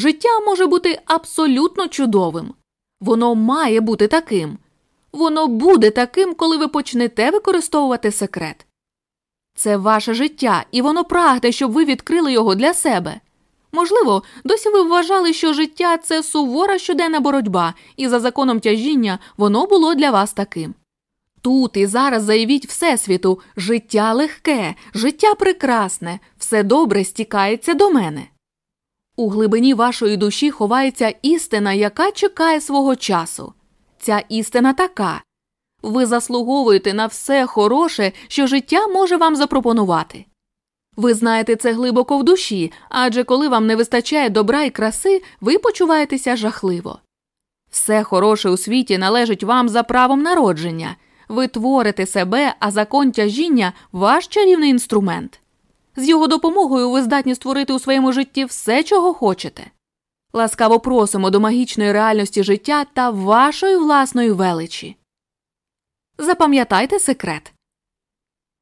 Життя може бути абсолютно чудовим. Воно має бути таким. Воно буде таким, коли ви почнете використовувати секрет. Це ваше життя, і воно прагне, щоб ви відкрили його для себе. Можливо, досі ви вважали, що життя це сувора щоденна боротьба, і за законом тяжіння воно було для вас таким. Тут і зараз заявіть Всесвіту життя легке, життя прекрасне, все добре стікається до мене. У глибині вашої душі ховається істина, яка чекає свого часу. Ця істина така ви заслуговуєте на все хороше, що життя може вам запропонувати. Ви знаєте це глибоко в душі, адже коли вам не вистачає добра і краси, ви почуваєтеся жахливо. Все хороше у світі належить вам за правом народження. Ви творите себе, а закон тяжіння ваш чарівний інструмент. З його допомогою ви здатні створити у своєму житті все, чого хочете. Ласкаво просимо до магічної реальності життя та вашої власної величі. Запам'ятайте секрет.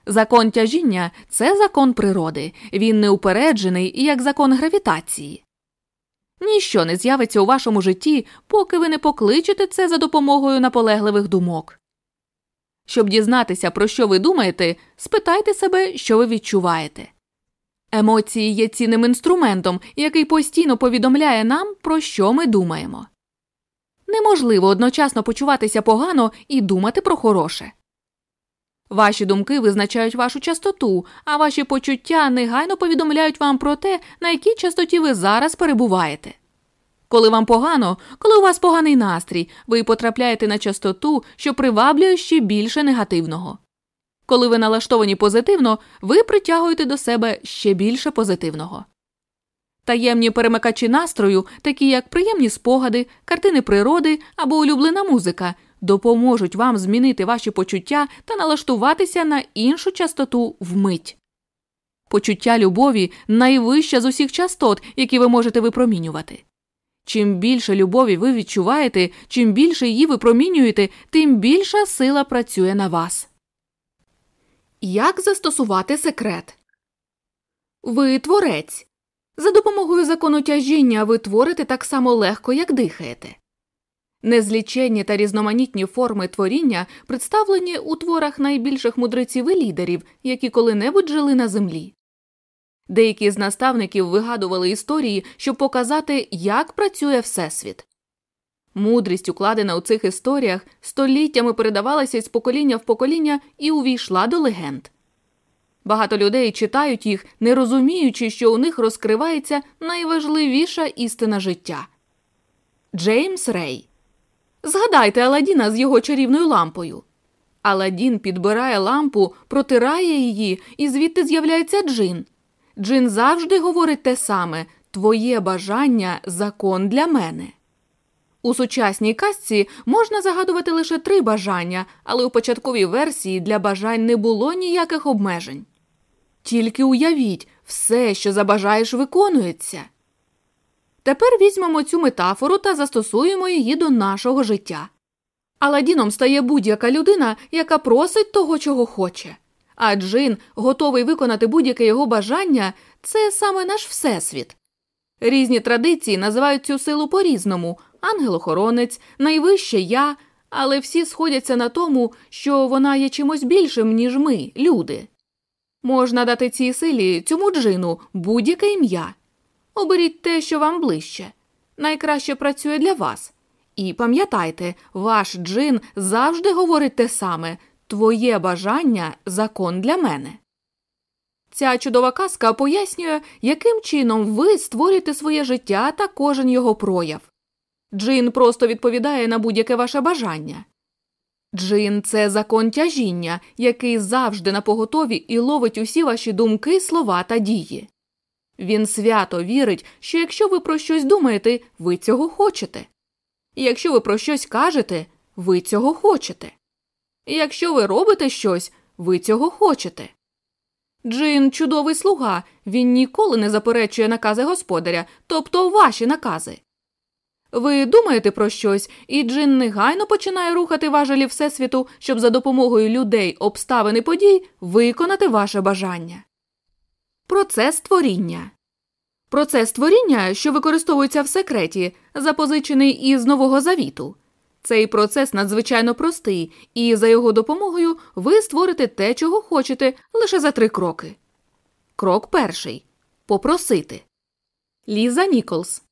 Закон тяжіння це закон природи, він неупереджений як закон гравітації. Ніщо не з'явиться у вашому житті, поки ви не покличете це за допомогою наполегливих думок. Щоб дізнатися, про що ви думаєте, спитайте себе, що ви відчуваєте. Емоції є цінним інструментом, який постійно повідомляє нам, про що ми думаємо. Неможливо одночасно почуватися погано і думати про хороше. Ваші думки визначають вашу частоту, а ваші почуття негайно повідомляють вам про те, на якій частоті ви зараз перебуваєте. Коли вам погано, коли у вас поганий настрій, ви потрапляєте на частоту, що приваблює ще більше негативного. Коли ви налаштовані позитивно, ви притягуєте до себе ще більше позитивного. Таємні перемикачі настрою, такі як приємні спогади, картини природи або улюблена музика, допоможуть вам змінити ваші почуття та налаштуватися на іншу частоту вмить. Почуття любові найвища з усіх частот, які ви можете випромінювати. Чим більше любові ви відчуваєте, чим більше її випромінюєте, тим більша сила працює на вас. Як застосувати секрет? Ви творець. За допомогою закону тяжіння ви творите так само легко, як дихаєте. Незліченні та різноманітні форми творіння представлені у творах найбільших мудреців і лідерів, які коли-небудь жили на землі. Деякі з наставників вигадували історії, щоб показати, як працює Всесвіт. Мудрість, укладена у цих історіях, століттями передавалася з покоління в покоління і увійшла до легенд. Багато людей читають їх, не розуміючи, що у них розкривається найважливіша істина життя. Джеймс Рей. Згадайте Аладдіна з його чарівною лампою. Аладдін підбирає лампу, протирає її, і звідти з'являється джин. Джин завжди говорить те саме Твоє бажання закон для мене. У сучасній казці можна загадувати лише три бажання, але у початковій версії для бажань не було ніяких обмежень. Тільки уявіть, все, що забажаєш, виконується. Тепер візьмемо цю метафору та застосуємо її до нашого життя. Аладіном стає будь-яка людина, яка просить того, чого хоче. А джин, готовий виконати будь-яке його бажання, це саме наш всесвіт. Різні традиції називають цю силу по різному ангел-охоронець, найвище я, але всі сходяться на тому, що вона є чимось більшим, ніж ми, люди. Можна дати цій силі цьому джину будь-яке ім'я. Оберіть те, що вам ближче. Найкраще працює для вас. І пам'ятайте, ваш джин завжди говорить те саме Твоє бажання закон для мене. Ця чудова казка пояснює, яким чином ви створюєте своє життя та кожен його прояв. Джин просто відповідає на будь-яке ваше бажання. Джин це закон тяжіння, який завжди на поготові і ловить усі ваші думки, слова та дії. Він свято вірить, що якщо ви про щось думаєте, ви цього хочете. Якщо ви про щось кажете, ви цього хочете. Якщо ви робите щось, ви цього хочете. Джин чудовий слуга, він ніколи не заперечує накази господаря, тобто ваші накази. Ви думаєте про щось, і Джин негайно починає рухати важелі Всесвіту, щоб за допомогою людей, обставин і подій виконати ваше бажання. Процес творіння Процес творіння, що використовується в секреті, запозичений із Нового Завіту. Цей процес надзвичайно простий, і за його допомогою ви створите те, чого хочете, лише за три кроки. Крок перший попросити. Ліза Ніколс.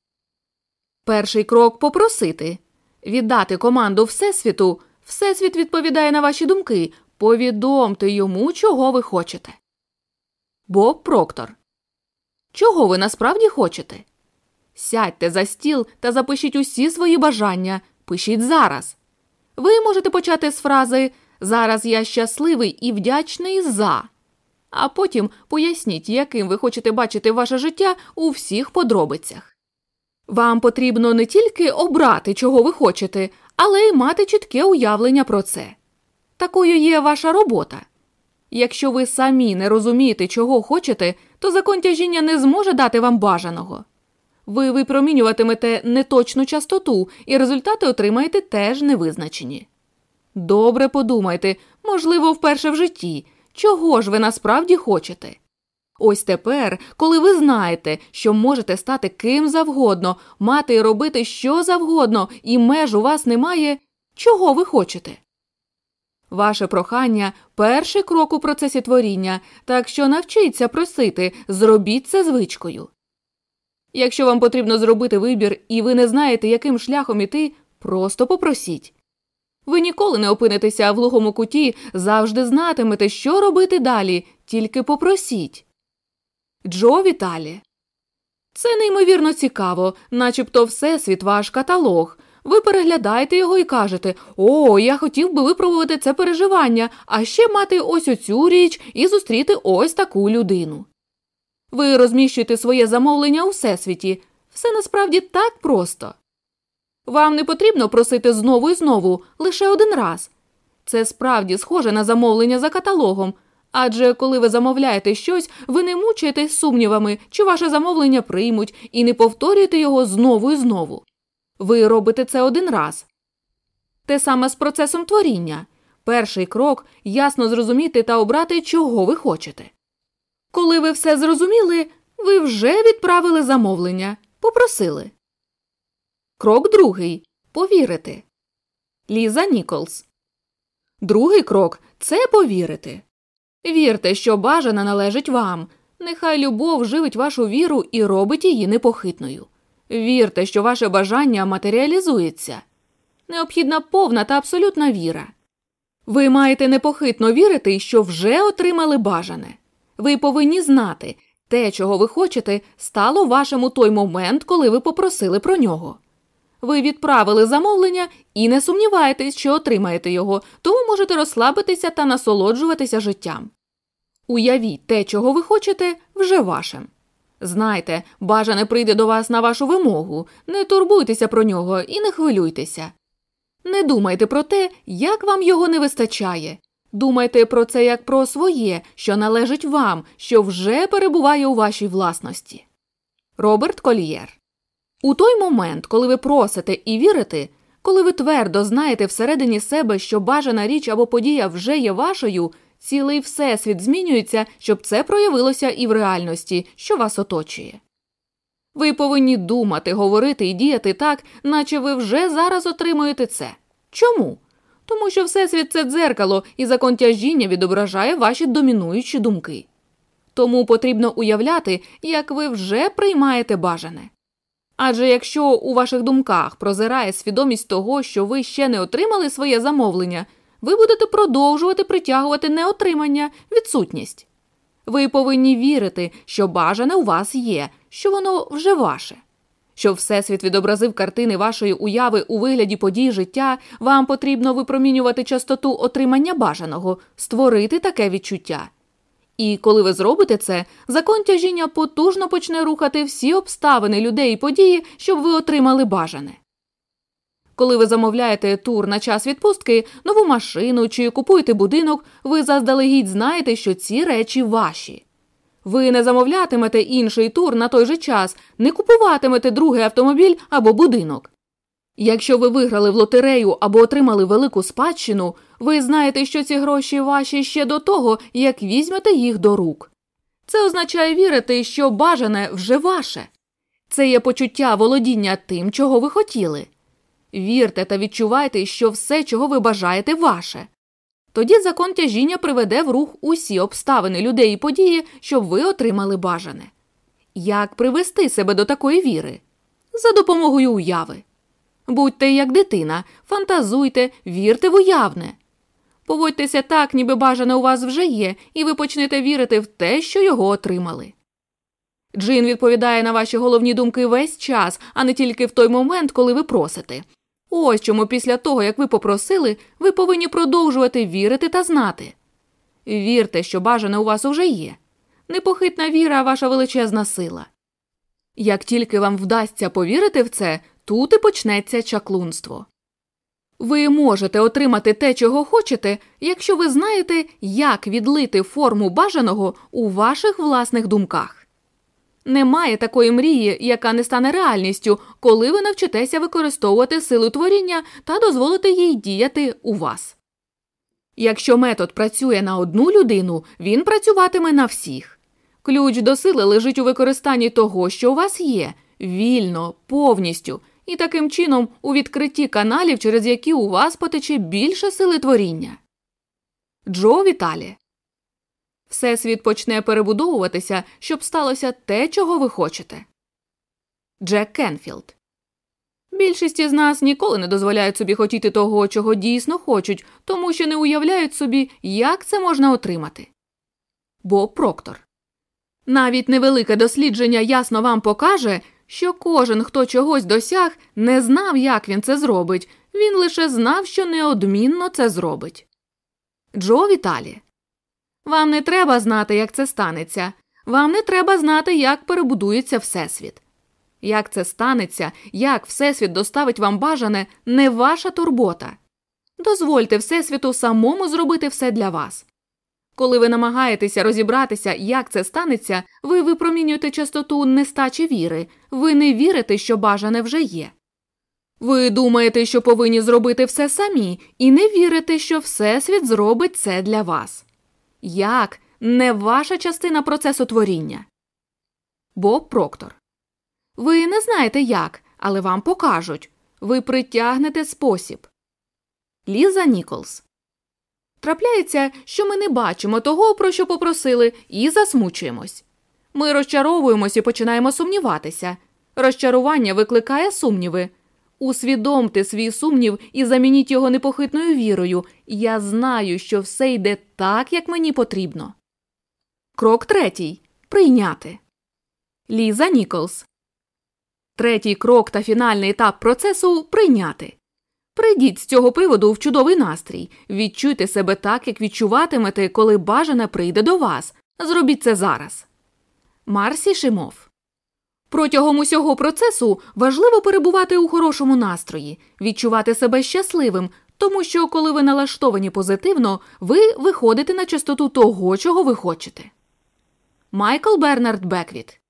Перший крок попросити. Віддати команду Всесвіту. Всесвіт відповідає на ваші думки. Повідомте йому, чого ви хочете. Боб Проктор. Чого ви насправді хочете? Сядьте за стіл та запишіть усі свої бажання. Пишіть зараз. Ви можете почати з фрази Зараз я щасливий і вдячний за. А потім поясніть, яким ви хочете бачити ваше життя у всіх подробицях. Вам потрібно не тільки обрати, чого ви хочете, але й мати чітке уявлення про це. Такою є ваша робота. Якщо ви самі не розумієте, чого хочете, то закон тяжіння не зможе дати вам бажаного. Ви випромінюватимете неточну частоту, і результати отримаєте теж невизначені. Добре подумайте, можливо, вперше в житті, чого ж ви насправді хочете. Ось тепер, коли ви знаєте, що можете стати ким завгодно, мати і робити що завгодно, і меж у вас немає, чого ви хочете. Ваше прохання перший крок у процесі творіння, так що навчіться просити, зробіть це звичкою. Якщо вам потрібно зробити вибір і ви не знаєте, яким шляхом іти, просто попросіть. Ви ніколи не опинитеся в глухому куті, завжди знатимете, що робити далі, тільки попросіть. Джо Віталі. Це неймовірно цікаво, начебто всесвіт ваш каталог. Ви переглядаєте його і кажете О, я хотів би випробувати це переживання, а ще мати ось оцю річ і зустріти ось таку людину. Ви розміщуєте своє замовлення у всесвіті. Все насправді так просто. Вам не потрібно просити знову і знову лише один раз. Це справді схоже на замовлення за каталогом. Адже коли ви замовляєте щось, ви не мучаєтесь сумнівами, чи ваше замовлення приймуть, і не повторюєте його знову і знову. Ви робите це один раз. Те саме з процесом творіння. Перший крок ясно зрозуміти та обрати, чого ви хочете. Коли ви все зрозуміли, ви вже відправили замовлення, попросили. Крок другий повірити. Ліза Ніколс. Другий крок це повірити. Вірте, що бажана належить вам. Нехай любов живить вашу віру і робить її непохитною. Вірте, що ваше бажання матеріалізується. Необхідна повна та абсолютна віра. Ви маєте непохитно вірити, що вже отримали бажане. Ви повинні знати, те, чого ви хочете, стало вашим у той момент, коли ви попросили про нього. Ви відправили замовлення і не сумніваєтесь, що отримаєте його, тому можете розслабитися та насолоджуватися життям. Уявіть те, чого ви хочете, вже вашим. Знайте, бажане прийде до вас на вашу вимогу, не турбуйтеся про нього і не хвилюйтеся. Не думайте про те, як вам його не вистачає. Думайте про це як про своє, що належить вам, що вже перебуває у вашій власності. Роберт Колієр у той момент, коли ви просите і вірите, коли ви твердо знаєте всередині себе, що бажана річ або подія вже є вашою, цілий всесвіт змінюється, щоб це проявилося і в реальності, що вас оточує. Ви повинні думати, говорити і діяти так, наче ви вже зараз отримуєте це. Чому? Тому що Всесвіт це дзеркало і закон тяжіння відображає ваші домінуючі думки. Тому потрібно уявляти, як ви вже приймаєте бажане. Адже якщо у ваших думках прозирає свідомість того, що ви ще не отримали своє замовлення, ви будете продовжувати притягувати неотримання, відсутність. Ви повинні вірити, що бажане у вас є, що воно вже ваше. Щоб Всесвіт відобразив картини вашої уяви у вигляді подій життя, вам потрібно випромінювати частоту отримання бажаного, створити таке відчуття. І коли ви зробите це, закон тяжіння потужно почне рухати всі обставини людей і події, щоб ви отримали бажане. Коли ви замовляєте тур на час відпустки, нову машину чи купуєте будинок, ви заздалегідь знаєте, що ці речі ваші. Ви не замовлятимете інший тур на той же час, не купуватимете другий автомобіль або будинок. Якщо ви виграли в лотерею або отримали велику спадщину, ви знаєте, що ці гроші ваші ще до того, як візьмете їх до рук. Це означає вірити, що бажане вже ваше. Це є почуття володіння тим, чого ви хотіли. Вірте та відчувайте, що все, чого ви бажаєте, ваше. Тоді закон тяжіння приведе в рух усі обставини людей і події, щоб ви отримали бажане. Як привести себе до такої віри? За допомогою уяви. Будьте як дитина, фантазуйте, вірте в уявне. Поводьтеся так, ніби бажане у вас вже є, і ви почнете вірити в те, що його отримали. Джин відповідає на ваші головні думки весь час, а не тільки в той момент, коли ви просите. Ось чому після того, як ви попросили, ви повинні продовжувати вірити та знати. Вірте, що бажане у вас уже є. Непохитна віра ваша величезна сила. Як тільки вам вдасться повірити в це, тут і почнеться чаклунство. Ви можете отримати те, чого хочете, якщо ви знаєте, як відлити форму бажаного у ваших власних думках. Немає такої мрії, яка не стане реальністю, коли ви навчитеся використовувати силу творіння та дозволите їй діяти у вас. Якщо метод працює на одну людину, він працюватиме на всіх. Ключ до сили лежить у використанні того, що у вас є, вільно, повністю, і таким чином у відкритті каналів, через які у вас потече більше сили творіння. Джо Віталі Всесвіт почне перебудовуватися, щоб сталося те, чого ви хочете. Джек Кенфілд Більшість із нас ніколи не дозволяють собі хотіти того, чого дійсно хочуть, тому що не уявляють собі, як це можна отримати. Боб Проктор навіть невелике дослідження ясно вам покаже, що кожен, хто чогось досяг, не знав, як він це зробить, він лише знав, що неодмінно це зробить. Джо Віталі. Вам не треба знати, як це станеться. Вам не треба знати, як перебудується Всесвіт. Як це станеться, як Всесвіт доставить вам бажане, не ваша турбота. Дозвольте Всесвіту самому зробити все для вас. Коли ви намагаєтеся розібратися, як це станеться, ви випромінюєте частоту нестачі віри, ви не вірите, що бажане вже є. Ви думаєте, що повинні зробити все самі, і не вірите, що Всесвіт зробить це для вас. Як не ваша частина процесу творіння. Боб Проктор. Ви не знаєте як, але вам покажуть. Ви притягнете спосіб. Ліза Ніколс. Трапляється, що ми не бачимо того, про що попросили, і засмучуємось. Ми розчаровуємось і починаємо сумніватися. Розчарування викликає сумніви. Усвідомте свій сумнів і замініть його непохитною вірою. Я знаю, що все йде так, як мені потрібно. Крок третій прийняти. Ліза Ніколс. Третій крок та фінальний етап процесу прийняти. Прийдіть з цього приводу в чудовий настрій. Відчуйте себе так, як відчуватимете, коли бажане прийде до вас. Зробіть це зараз. Марсі Шимов. Протягом усього процесу важливо перебувати у хорошому настрої, відчувати себе щасливим, тому що, коли ви налаштовані позитивно, ви виходите на частоту того, чого ви хочете. Майкл Бернард Беквіт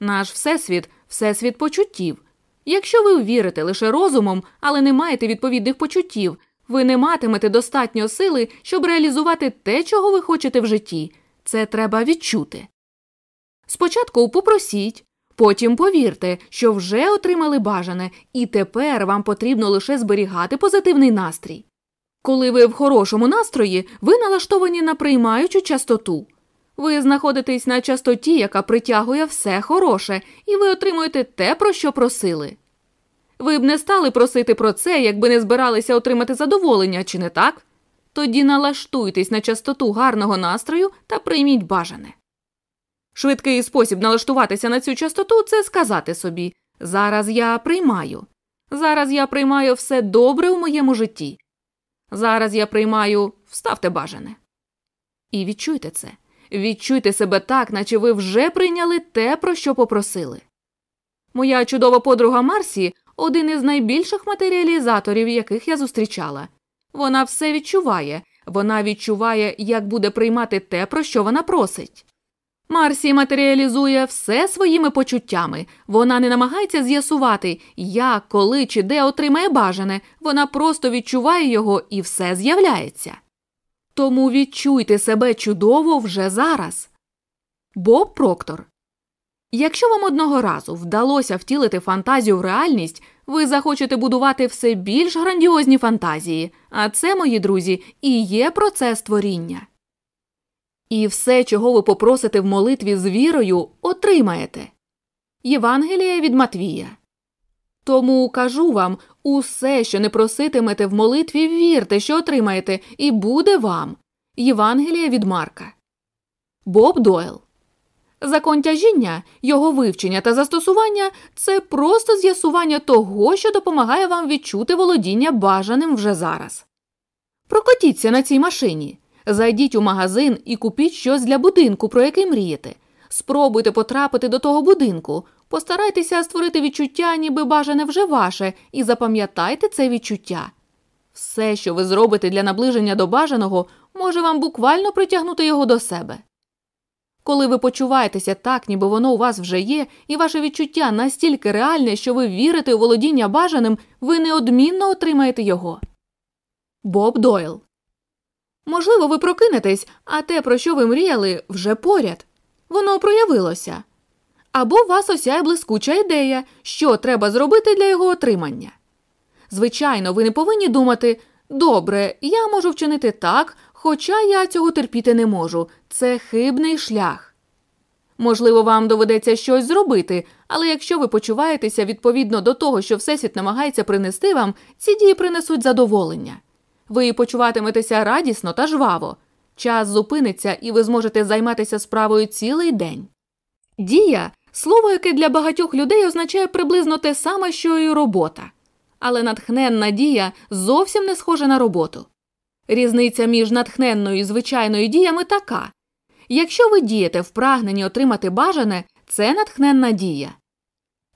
Наш Всесвіт всесвіт почуттів. Якщо ви вірите лише розумом, але не маєте відповідних почуттів, ви не матимете достатньо сили, щоб реалізувати те, чого ви хочете в житті. Це треба відчути. Спочатку попросіть, потім повірте, що вже отримали бажане, і тепер вам потрібно лише зберігати позитивний настрій. Коли ви в хорошому настрої, ви налаштовані на приймаючу частоту. Ви знаходитесь на частоті, яка притягує все хороше, і ви отримуєте те, про що просили. Ви б не стали просити про це, якби не збиралися отримати задоволення, чи не так? Тоді налаштуйтесь на частоту гарного настрою та прийміть бажане. Швидкий спосіб налаштуватися на цю частоту це сказати собі зараз я приймаю. Зараз я приймаю все добре у моєму житті. Зараз я приймаю вставте бажане. І відчуйте це. Відчуйте себе так, наче ви вже прийняли те, про що попросили. Моя чудова подруга Марсі один із найбільших матеріалізаторів, яких я зустрічала. Вона все відчуває, вона відчуває, як буде приймати те, про що вона просить. Марсі матеріалізує все своїми почуттями. Вона не намагається з'ясувати, як, коли чи де отримає бажане, вона просто відчуває його і все з'являється. Тому відчуйте себе чудово вже зараз. Боб Проктор. Якщо вам одного разу вдалося втілити фантазію в реальність, ви захочете будувати все більш грандіозні фантазії, а це, мої друзі, і є процес творіння. І все, чого ви попросите в молитві з вірою, отримаєте. Євангелія від Матвія. Тому кажу вам усе, що не проситимете в молитві, вірте, що отримаєте, і буде вам. Євангелія від Марка. Боб Дойл. Закон тяжіння, його вивчення та застосування це просто з'ясування того, що допомагає вам відчути володіння бажаним вже зараз. Прокотіться на цій машині. Зайдіть у магазин і купіть щось для будинку, про який мрієте. Спробуйте потрапити до того будинку, постарайтеся створити відчуття, ніби бажане вже ваше, і запам'ятайте це відчуття. Все, що ви зробите для наближення до бажаного, може вам буквально притягнути його до себе. Коли ви почуваєтеся так, ніби воно у вас вже є, і ваше відчуття настільки реальне, що ви вірите у володіння бажаним, ви неодмінно отримаєте його. Боб Дойл. Можливо, ви прокинетесь, а те, про що ви мріяли, вже поряд. Воно проявилося. Або вас осяє блискуча ідея, що треба зробити для його отримання. Звичайно, ви не повинні думати добре, я можу вчинити так, хоча я цього терпіти не можу. Це хибний шлях. Можливо, вам доведеться щось зробити, але якщо ви почуваєтеся відповідно до того, що Всесвіт намагається принести вам, ці дії принесуть задоволення. Ви почуватиметеся радісно та жваво. Час зупиниться, і ви зможете займатися справою цілий день. Дія слово, яке для багатьох людей означає приблизно те саме, що і робота. Але натхненна дія зовсім не схожа на роботу. Різниця між натхненною і звичайною діями така якщо ви дієте в прагненні отримати бажане, це натхненна дія.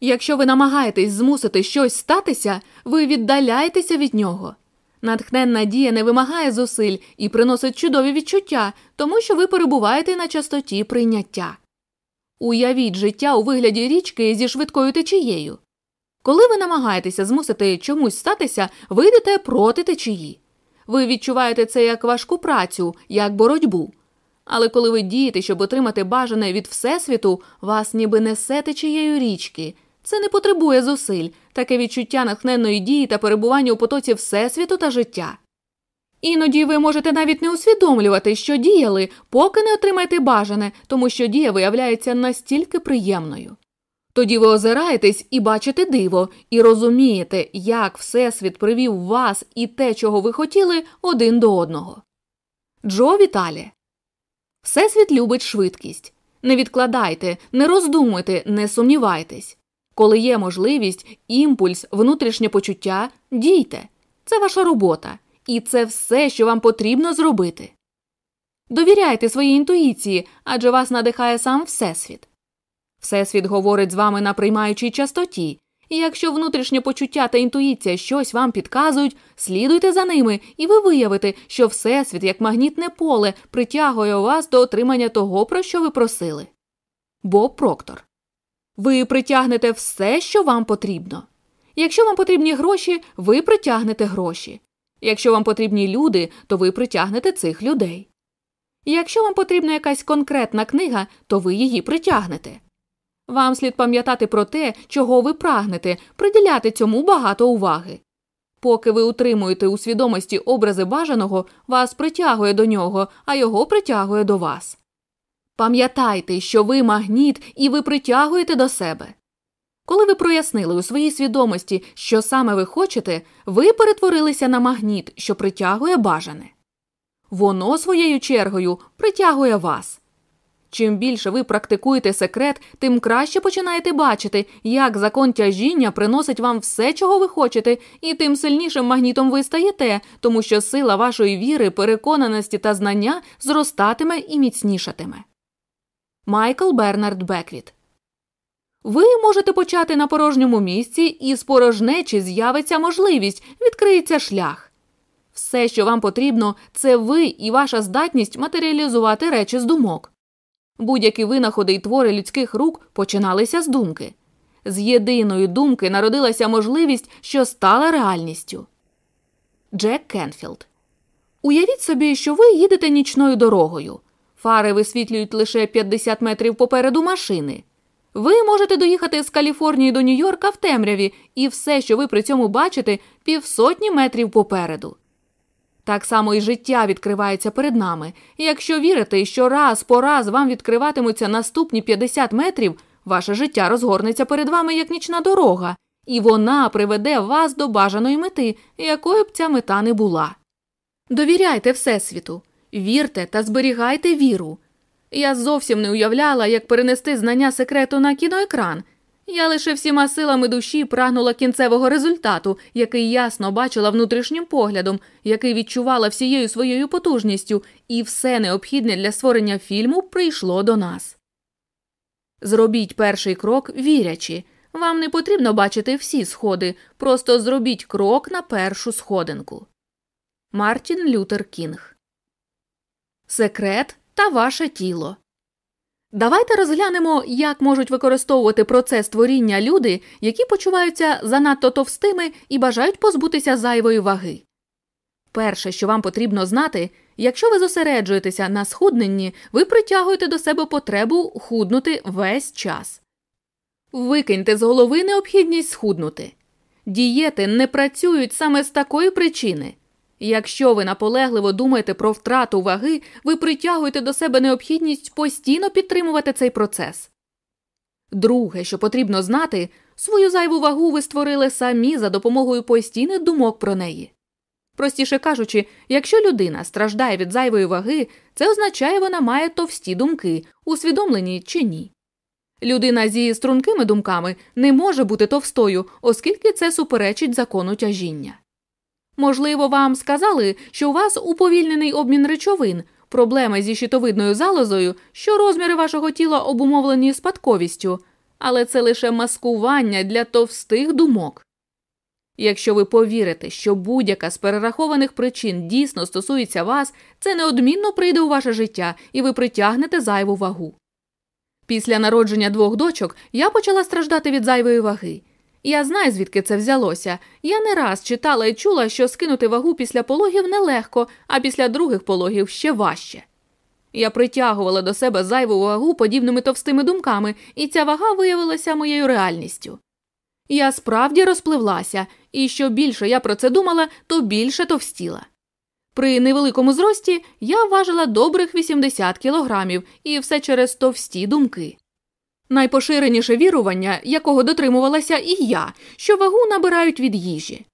Якщо ви намагаєтесь змусити щось статися, ви віддаляєтеся від нього. Натхненна дія не вимагає зусиль і приносить чудові відчуття, тому що ви перебуваєте на частоті прийняття. Уявіть життя у вигляді річки зі швидкою течією. Коли ви намагаєтеся змусити чомусь статися, ви йдете проти течії. Ви відчуваєте це як важку працю, як боротьбу. Але коли ви дієте, щоб отримати бажане від Всесвіту, вас ніби несе течією річки. Це не потребує зусиль, таке відчуття натхненної дії та перебування у потоці Всесвіту та життя. Іноді ви можете навіть не усвідомлювати, що діяли, поки не отримаєте бажане, тому що дія виявляється настільки приємною. Тоді ви озираєтесь і бачите диво, і розумієте, як Всесвіт привів вас і те, чого ви хотіли, один до одного. Джо Віталі. Всесвіт любить швидкість. Не відкладайте, не роздумуйте, не сумнівайтесь. Коли є можливість, імпульс, внутрішнє почуття, дійте. Це ваша робота, і це все, що вам потрібно зробити. Довіряйте своїй інтуїції, адже вас надихає сам Всесвіт. Всесвіт говорить з вами на приймаючій частоті, і якщо внутрішнє почуття та інтуїція щось вам підказують, слідуйте за ними, і ви виявите, що Всесвіт, як магнітне поле, притягує вас до отримання того, про що ви просили. Боб Проктор. Ви притягнете все, що вам потрібно. Якщо вам потрібні гроші, ви притягнете гроші. Якщо вам потрібні люди, то ви притягнете цих людей. Якщо вам потрібна якась конкретна книга, то ви її притягнете. Вам слід пам'ятати про те, чого ви прагнете, приділяти цьому багато уваги. Поки ви утримуєте у свідомості образи бажаного, вас притягує до нього, а його притягує до вас. Пам'ятайте, що ви магніт і ви притягуєте до себе. Коли ви прояснили у своїй свідомості, що саме ви хочете, ви перетворилися на магніт, що притягує бажане. Воно своєю чергою притягує вас. Чим більше ви практикуєте секрет, тим краще починаєте бачити, як закон тяжіння приносить вам все, чого ви хочете, і тим сильнішим магнітом ви стаєте, тому що сила вашої віри, переконаності та знання зростатиме і міцнішатиме. Майкл Бернард Беквіт ви можете почати на порожньому місці, і з порожнечі з'явиться можливість, відкриється шлях. Все, що вам потрібно, це ви і ваша здатність матеріалізувати речі з думок. Будь-які винаходи й твори людських рук починалися з думки. З єдиної думки народилася можливість, що стала реальністю. Джек Кенфілд. Уявіть собі, що ви їдете нічною дорогою. Фари висвітлюють лише 50 метрів попереду машини. Ви можете доїхати з Каліфорнії до Нью-Йорка в темряві, і все, що ви при цьому бачите, півсотні метрів попереду. Так само і життя відкривається перед нами. Якщо вірите, що раз по раз вам відкриватимуться наступні 50 метрів, ваше життя розгорнеться перед вами як нічна дорога, і вона приведе вас до бажаної мети, якою б ця мета не була. Довіряйте Всесвіту, вірте та зберігайте віру. Я зовсім не уявляла, як перенести знання секрету на кіноекран. Я лише всіма силами душі прагнула кінцевого результату, який ясно бачила внутрішнім поглядом, який відчувала всією своєю потужністю, і все необхідне для створення фільму прийшло до нас. Зробіть перший крок вірячи. Вам не потрібно бачити всі сходи, просто зробіть крок на першу сходинку. Мартін Лютер Кінг Секрет та ваше тіло. Давайте розглянемо, як можуть використовувати процес творіння люди, які почуваються занадто товстими і бажають позбутися зайвої ваги. Перше, що вам потрібно знати, якщо ви зосереджуєтеся на схудненні, ви притягуєте до себе потребу худнути весь час. Викиньте з голови необхідність схуднути. Дієти не працюють саме з такої причини. Якщо ви наполегливо думаєте про втрату ваги, ви притягуєте до себе необхідність постійно підтримувати цей процес. Друге, що потрібно знати, свою зайву вагу ви створили самі за допомогою постійних думок про неї. Простіше кажучи, якщо людина страждає від зайвої ваги, це означає, вона має товсті думки, усвідомлені чи ні. Людина зі стрункими думками не може бути товстою, оскільки це суперечить закону тяжіння. Можливо, вам сказали, що у вас уповільнений обмін речовин, проблеми зі щитовидною залозою, що розміри вашого тіла обумовлені спадковістю, але це лише маскування для товстих думок. Якщо ви повірите, що будь-яка з перерахованих причин дійсно стосується вас, це неодмінно прийде у ваше життя і ви притягнете зайву вагу. Після народження двох дочок я почала страждати від зайвої ваги. Я знаю, звідки це взялося. Я не раз читала і чула, що скинути вагу після пологів нелегко, а після других пологів ще важче. Я притягувала до себе зайву вагу подібними товстими думками, і ця вага виявилася моєю реальністю. Я справді розпливлася, і що більше я про це думала, то більше товстіла. При невеликому зрості я важила добрих 80 кілограмів, і все через товсті думки. Найпоширеніше вірування, якого дотримувалася і я, що вагу набирають від їжі.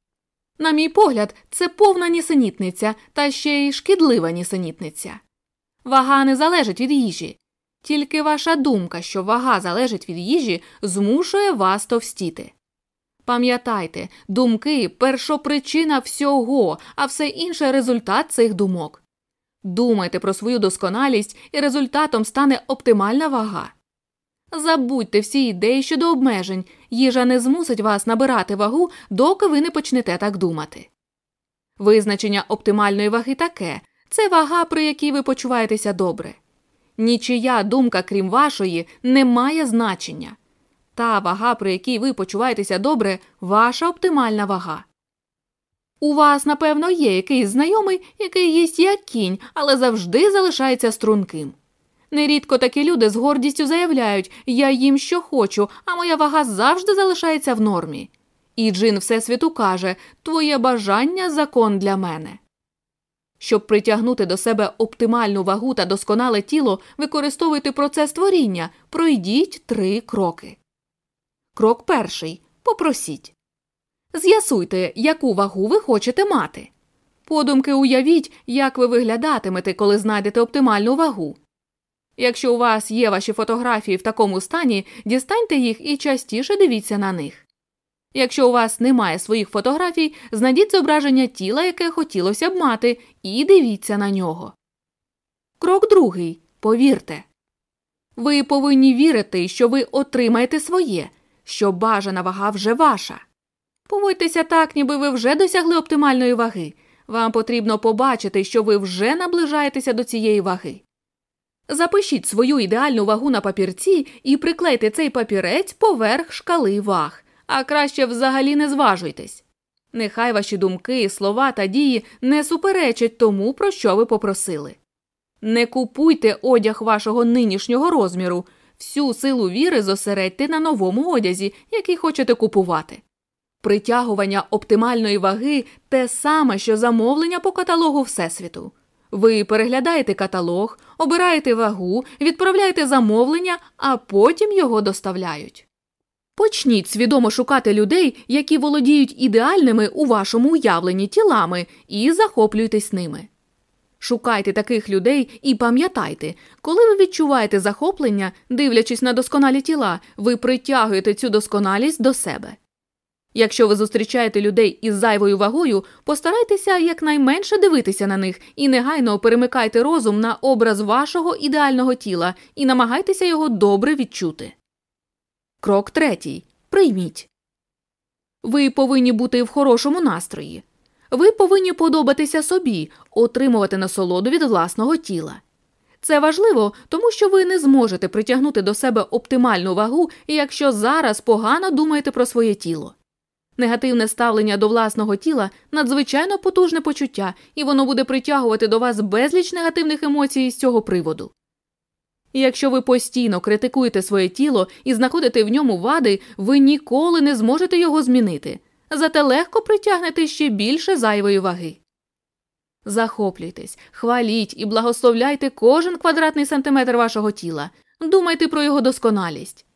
На мій погляд, це повна нісенітниця та ще й шкідлива нісенітниця. Вага не залежить від їжі, тільки ваша думка, що вага залежить від їжі, змушує вас товстіти. Пам'ятайте, думки першопричина всього, а все інше результат цих думок. Думайте про свою досконалість, і результатом стане оптимальна вага. Забудьте всі ідеї щодо обмежень, їжа не змусить вас набирати вагу, доки ви не почнете так думати. Визначення оптимальної ваги таке це вага, при якій ви почуваєтеся добре. Нічия думка, крім вашої, не має значення. Та вага, при якій ви почуваєтеся добре, ваша оптимальна вага. У вас, напевно, є якийсь знайомий, який їсть як кінь, але завжди залишається струнким. Нерідко такі люди з гордістю заявляють я їм що хочу, а моя вага завжди залишається в нормі. І Джин Всесвіту каже Твоє бажання закон для мене. Щоб притягнути до себе оптимальну вагу та досконале тіло, використовуйте процес творіння, пройдіть три кроки. Крок перший. Попросіть. З'ясуйте, яку вагу ви хочете мати. Подумки уявіть, як ви виглядатимете, коли знайдете оптимальну вагу. Якщо у вас є ваші фотографії в такому стані, дістаньте їх і частіше дивіться на них. Якщо у вас немає своїх фотографій, знайдіть зображення тіла, яке хотілося б мати, і дивіться на нього. Крок другий. Повірте. Ви повинні вірити, що ви отримаєте своє, що бажана вага вже ваша. Поводьтеся так, ніби ви вже досягли оптимальної ваги. Вам потрібно побачити, що ви вже наближаєтеся до цієї ваги. Запишіть свою ідеальну вагу на папірці і приклейте цей папірець поверх шкали ваг, а краще взагалі не зважуйтесь. Нехай ваші думки, слова та дії не суперечать тому, про що ви попросили. Не купуйте одяг вашого нинішнього розміру, всю силу віри зосередьте на новому одязі, який хочете купувати. Притягування оптимальної ваги те саме, що замовлення по каталогу Всесвіту. Ви переглядаєте каталог, обираєте вагу, відправляєте замовлення, а потім його доставляють. Почніть свідомо шукати людей, які володіють ідеальними у вашому уявленні тілами, і захоплюйтесь ними. Шукайте таких людей і пам'ятайте, коли ви відчуваєте захоплення, дивлячись на досконалі тіла, ви притягуєте цю досконалість до себе. Якщо ви зустрічаєте людей із зайвою вагою, постарайтеся якнайменше дивитися на них і негайно перемикайте розум на образ вашого ідеального тіла і намагайтеся його добре відчути. Крок третій. Прийміть. Ви повинні бути в хорошому настрої. Ви повинні подобатися собі, отримувати насолоду від власного тіла. Це важливо, тому що ви не зможете притягнути до себе оптимальну вагу, якщо зараз погано думаєте про своє тіло. Негативне ставлення до власного тіла надзвичайно потужне почуття, і воно буде притягувати до вас безліч негативних емоцій з цього приводу. І якщо ви постійно критикуєте своє тіло і знаходите в ньому вади, ви ніколи не зможете його змінити, зате легко притягнете ще більше зайвої ваги. Захоплюйтесь, хваліть і благословляйте кожен квадратний сантиметр вашого тіла, думайте про його досконалість.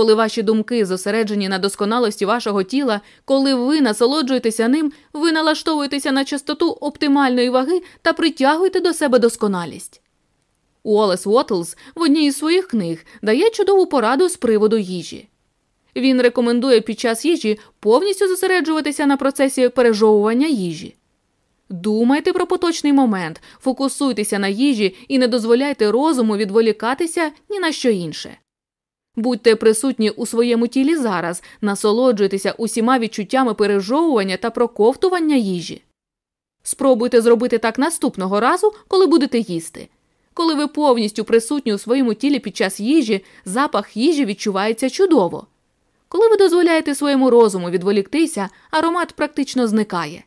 Коли ваші думки зосереджені на досконалості вашого тіла, коли ви насолоджуєтеся ним, ви налаштовуєтеся на частоту оптимальної ваги та притягуєте до себе досконалість. Уоллес Уоттлз в одній із своїх книг дає чудову пораду з приводу їжі. Він рекомендує під час їжі повністю зосереджуватися на процесі пережовування їжі. Думайте про поточний момент, фокусуйтеся на їжі і не дозволяйте розуму відволікатися ні на що інше. Будьте присутні у своєму тілі зараз, насолоджуйтеся усіма відчуттями пережовування та проковтування їжі. Спробуйте зробити так наступного разу, коли будете їсти. Коли ви повністю присутні у своєму тілі під час їжі, запах їжі відчувається чудово. Коли ви дозволяєте своєму розуму відволіктися, аромат практично зникає.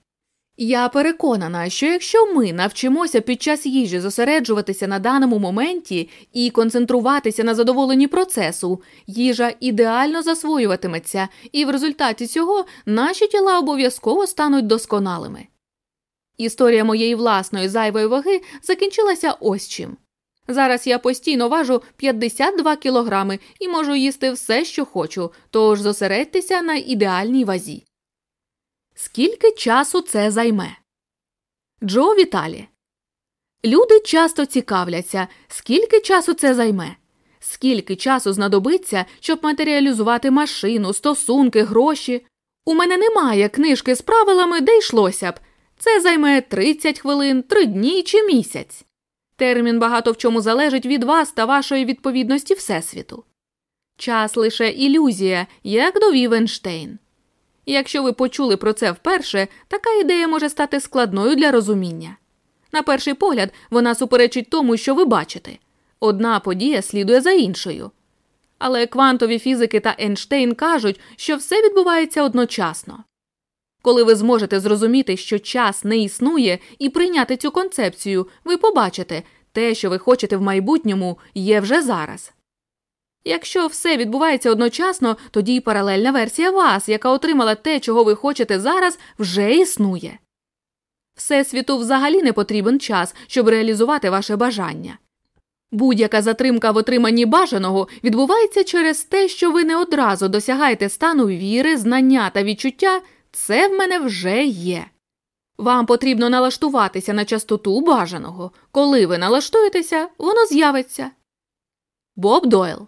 Я переконана, що якщо ми навчимося під час їжі зосереджуватися на даному моменті і концентруватися на задоволенні процесу, їжа ідеально засвоюватиметься, і в результаті цього наші тіла обов'язково стануть досконалими. Історія моєї власної зайвої ваги закінчилася ось чим. Зараз я постійно важу 52 кілограми і можу їсти все, що хочу, тож зосередьтеся на ідеальній вазі. Скільки часу це займе? Джо Віталі. Люди часто цікавляться, скільки часу це займе, скільки часу знадобиться, щоб матеріалізувати машину, стосунки, гроші. У мене немає книжки з правилами, де йшлося б. Це займе 30 хвилин, 3 дні чи місяць. Термін багато в чому залежить від вас та вашої відповідності Всесвіту. Час лише ілюзія, як довів Ейнштейн. Якщо ви почули про це вперше, така ідея може стати складною для розуміння. На перший погляд, вона суперечить тому, що ви бачите одна подія слідує за іншою. Але квантові фізики та Ейнштейн кажуть, що все відбувається одночасно. Коли ви зможете зрозуміти, що час не існує, і прийняти цю концепцію, ви побачите, те, що ви хочете в майбутньому, є вже зараз. Якщо все відбувається одночасно, тоді й паралельна версія вас, яка отримала те, чого ви хочете зараз, вже існує. Всесвіту взагалі не потрібен час, щоб реалізувати ваше бажання. Будь-яка затримка в отриманні бажаного відбувається через те, що ви не одразу досягаєте стану віри, знання та відчуття, це в мене вже є. Вам потрібно налаштуватися на частоту бажаного. Коли ви налаштуєтеся, воно з'явиться. Боб Дойл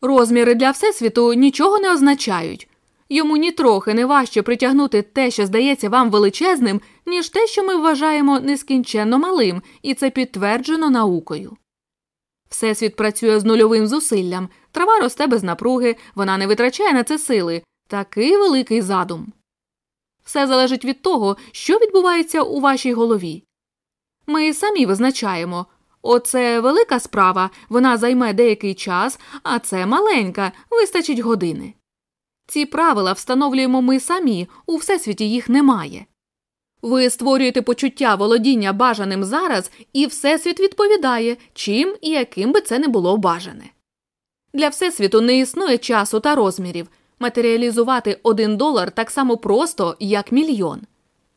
Розміри для Всесвіту нічого не означають. Йому нітрохи не важче притягнути те, що здається вам величезним, ніж те, що ми вважаємо нескінченно малим, і це підтверджено наукою. Всесвіт працює з нульовим зусиллям, трава росте без напруги, вона не витрачає на це сили. Такий великий задум. Все залежить від того, що відбувається у вашій голові. Ми самі визначаємо, Оце велика справа, вона займе деякий час, а це маленька, вистачить години. Ці правила встановлюємо ми самі, у всесвіті їх немає. Ви створюєте почуття володіння бажаним зараз, і Всесвіт відповідає, чим і яким би це не було бажане. Для Всесвіту не існує часу та розмірів. Матеріалізувати один долар так само просто, як мільйон.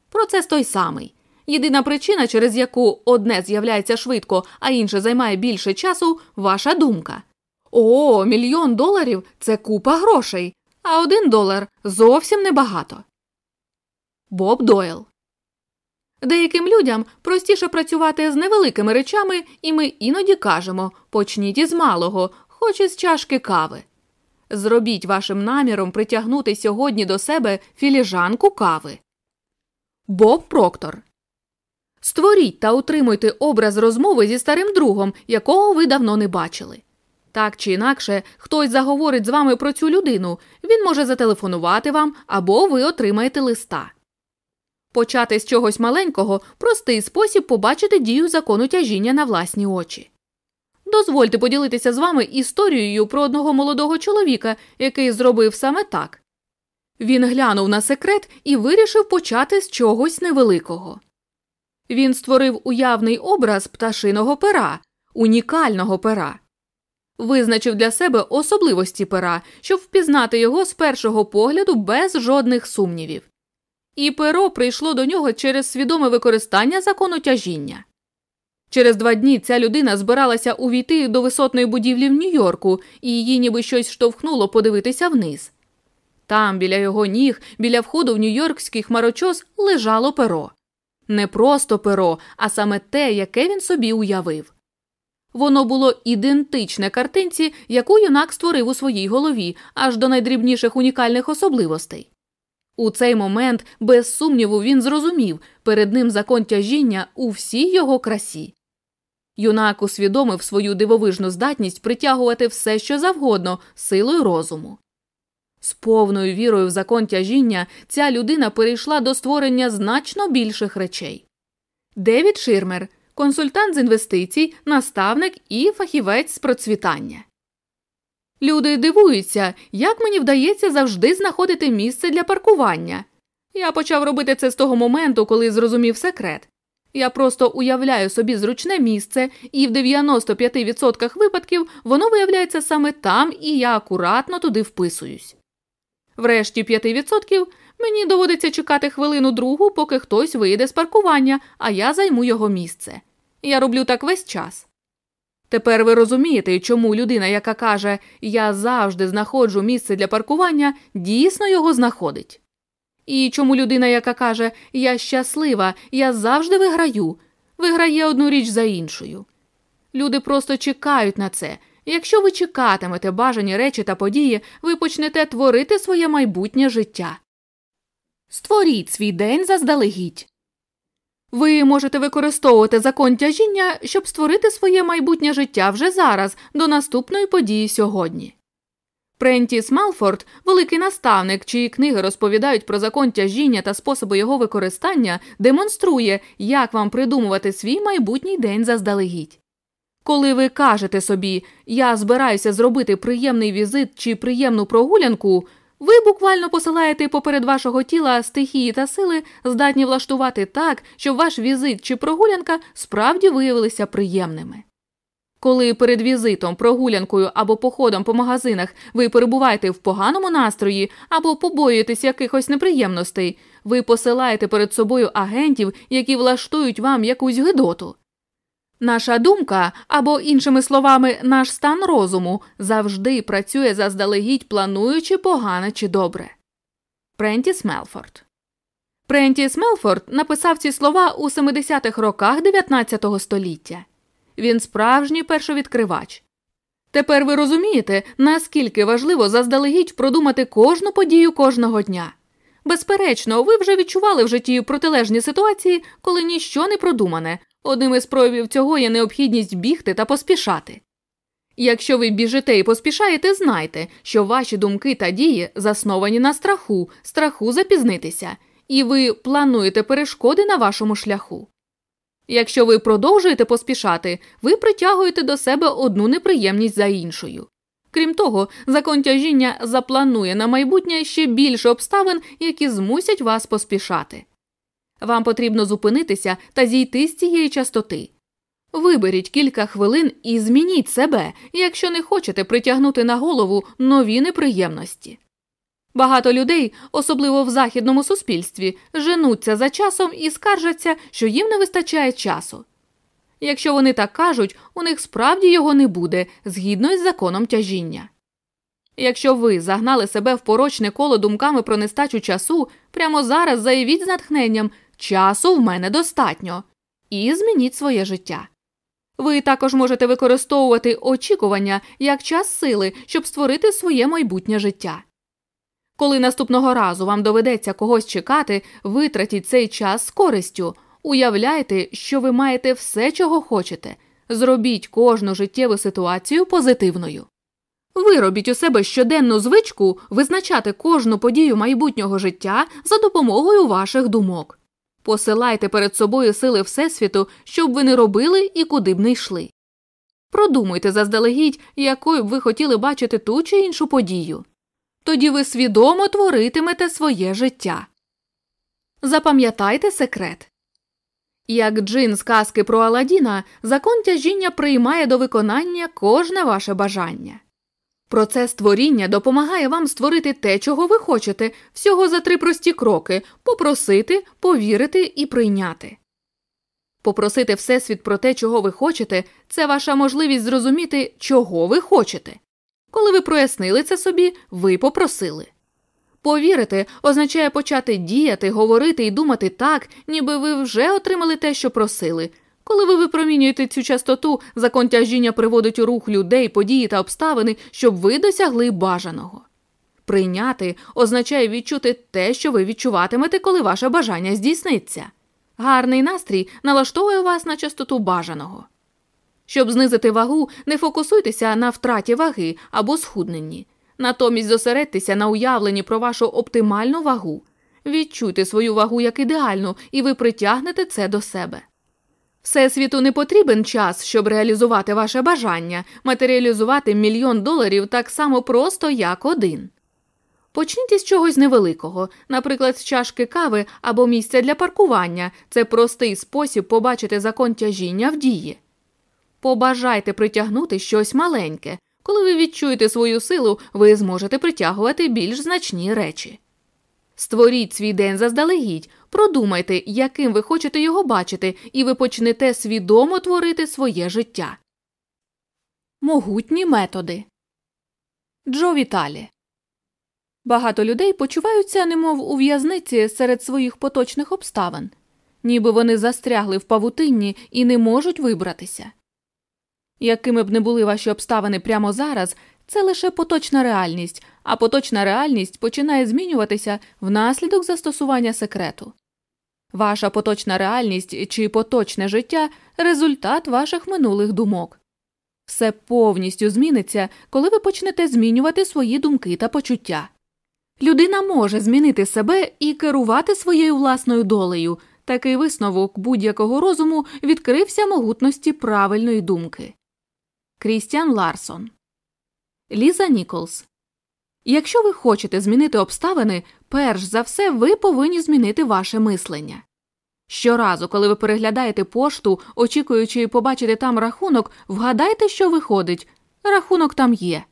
Процес той самий. Єдина причина, через яку одне з'являється швидко, а інше займає більше часу ваша думка. О, мільйон доларів це купа грошей, а один долар зовсім небагато. Боб Дойл Деяким людям простіше працювати з невеликими речами, і ми іноді кажемо почніть із малого, хоч із чашки кави. Зробіть вашим наміром притягнути сьогодні до себе філіжанку кави. Боб Проктор. Створіть та утримуйте образ розмови зі старим другом, якого ви давно не бачили. Так чи інакше, хтось заговорить з вами про цю людину, він може зателефонувати вам або ви отримаєте листа. Почати з чогось маленького простий спосіб побачити дію закону тяжіння на власні очі. Дозвольте поділитися з вами історією про одного молодого чоловіка, який зробив саме так. Він глянув на секрет і вирішив почати з чогось невеликого. Він створив уявний образ пташиного пера, унікального пера, визначив для себе особливості пера, щоб впізнати його з першого погляду без жодних сумнівів. І перо прийшло до нього через свідоме використання закону тяжіння. Через два дні ця людина збиралася увійти до висотної будівлі в Нью-Йорку, і її ніби щось штовхнуло подивитися вниз. Там, біля його ніг, біля входу в нью-йоркський хмарочос, лежало перо. Не просто перо, а саме те, яке він собі уявив. Воно було ідентичне картинці, яку юнак створив у своїй голові, аж до найдрібніших унікальних особливостей. У цей момент, без сумніву, він зрозумів перед ним закон тяжіння у всій його красі. Юнак усвідомив свою дивовижну здатність притягувати все, що завгодно, силою розуму. З повною вірою в закон тяжіння ця людина перейшла до створення значно більших речей. Девід Ширмер, консультант з інвестицій, наставник і фахівець з процвітання. Люди дивуються, як мені вдається завжди знаходити місце для паркування. Я почав робити це з того моменту, коли зрозумів секрет. Я просто уявляю собі зручне місце, і в 95% випадків воно виявляється саме там, і я акуратно туди вписуюсь. Врешті 5% мені доводиться чекати хвилину другу, поки хтось вийде з паркування, а я займу його місце. Я роблю так весь час. Тепер ви розумієте, чому людина, яка каже Я завжди знаходжу місце для паркування, дійсно його знаходить. І чому людина, яка каже Я щаслива, я завжди виграю, виграє одну річ за іншою. Люди просто чекають на це. Якщо ви чекатимете бажані речі та події, ви почнете творити своє майбутнє життя. Створіть свій день заздалегідь. Ви можете використовувати закон тяжіння, щоб створити своє майбутнє життя вже зараз, до наступної події сьогодні. Прентіс Малфорд, великий наставник, чиї книги розповідають про закон тяжіння та способи його використання, демонструє, як вам придумувати свій майбутній день заздалегідь. Коли ви кажете собі, я збираюся зробити приємний візит чи приємну прогулянку, ви буквально посилаєте поперед вашого тіла стихії та сили, здатні влаштувати так, щоб ваш візит чи прогулянка справді виявилися приємними. Коли перед візитом, прогулянкою або походом по магазинах ви перебуваєте в поганому настрої або побоюєтесь якихось неприємностей, ви посилаєте перед собою агентів, які влаштують вам якусь гидоту. Наша думка, або, іншими словами, наш стан розуму завжди працює заздалегідь, плануючи погане чи добре. Прентіс Мелфорд Прентіс Мелфорд написав ці слова у 70-х роках 19 століття. Він справжній першовідкривач. Тепер ви розумієте, наскільки важливо заздалегідь продумати кожну подію кожного дня. Безперечно, ви вже відчували в житті протилежні ситуації, коли ніщо не продумане, Одним із проявів цього є необхідність бігти та поспішати. Якщо ви біжите і поспішаєте, знайте, що ваші думки та дії засновані на страху, страху запізнитися, і ви плануєте перешкоди на вашому шляху. Якщо ви продовжуєте поспішати, ви притягуєте до себе одну неприємність за іншою. Крім того, закон тяжіння запланує на майбутнє ще більше обставин, які змусять вас поспішати. Вам потрібно зупинитися та зійти з цієї частоти. Виберіть кілька хвилин і змініть себе, якщо не хочете притягнути на голову нові неприємності. Багато людей, особливо в західному суспільстві, женуться за часом і скаржаться, що їм не вистачає часу. Якщо вони так кажуть, у них справді його не буде згідно із законом тяжіння. Якщо ви загнали себе в порочне коло думками про нестачу часу, прямо зараз заявіть з натхненням часу в мене достатньо і змініть своє життя. Ви також можете використовувати очікування як час сили, щоб створити своє майбутнє життя. Коли наступного разу вам доведеться когось чекати, витратіть цей час з користю, уявляйте, що ви маєте все, чого хочете, зробіть кожну життєву ситуацію позитивною. Виробіть у себе щоденну звичку визначати кожну подію майбутнього життя за допомогою ваших думок. Посилайте перед собою сили Всесвіту, щоб ви не робили і куди б не йшли. Продумуйте заздалегідь, якою б ви хотіли бачити ту чи іншу подію. Тоді ви свідомо творитимете своє життя. Запам'ятайте секрет як джин з казки про Аладдіна, закон тяжіння приймає до виконання кожне ваше бажання. Процес творіння допомагає вам створити те, чого ви хочете, всього за три прості кроки попросити, повірити і прийняти. Попросити Всесвіт про те, чого ви хочете, це ваша можливість зрозуміти, чого ви хочете. Коли ви прояснили це собі, ви попросили. Повірити означає почати діяти, говорити і думати так, ніби ви вже отримали те, що просили. Коли ви випромінюєте цю частоту, закон тяжіння приводить у рух людей, події та обставини, щоб ви досягли бажаного. Прийняти означає відчути те, що ви відчуватимете, коли ваше бажання здійсниться. Гарний настрій налаштовує вас на частоту бажаного. Щоб знизити вагу, не фокусуйтеся на втраті ваги або схудненні. Натомість зосередьтеся на уявленні про вашу оптимальну вагу. Відчуйте свою вагу як ідеальну, і ви притягнете це до себе. Всесвіту не потрібен час, щоб реалізувати ваше бажання, матеріалізувати мільйон доларів так само просто, як один. Почніть із чогось невеликого, наприклад, з чашки кави або місця для паркування це простий спосіб побачити закон тяжіння в дії. Побажайте притягнути щось маленьке. Коли ви відчуєте свою силу, ви зможете притягувати більш значні речі. Створіть свій день заздалегідь, продумайте, яким ви хочете його бачити, і ви почнете свідомо творити своє життя. Могутні методи Джо Віталі Багато людей почуваються, немов у в'язниці серед своїх поточних обставин, ніби вони застрягли в павутинні і не можуть вибратися. Якими б не були ваші обставини прямо зараз, це лише поточна реальність, а поточна реальність починає змінюватися внаслідок застосування секрету. Ваша поточна реальність чи поточне життя результат ваших минулих думок. Все повністю зміниться, коли ви почнете змінювати свої думки та почуття. Людина може змінити себе і керувати своєю власною долею. Такий висновок будь-якого розуму відкрився могутності правильної думки. Крістіан Ларсон Ліза Ніколс. Якщо ви хочете змінити обставини, перш за все ви повинні змінити ваше мислення. Щоразу, коли ви переглядаєте пошту, очікуючи побачити там рахунок, вгадайте, що виходить. Рахунок там є.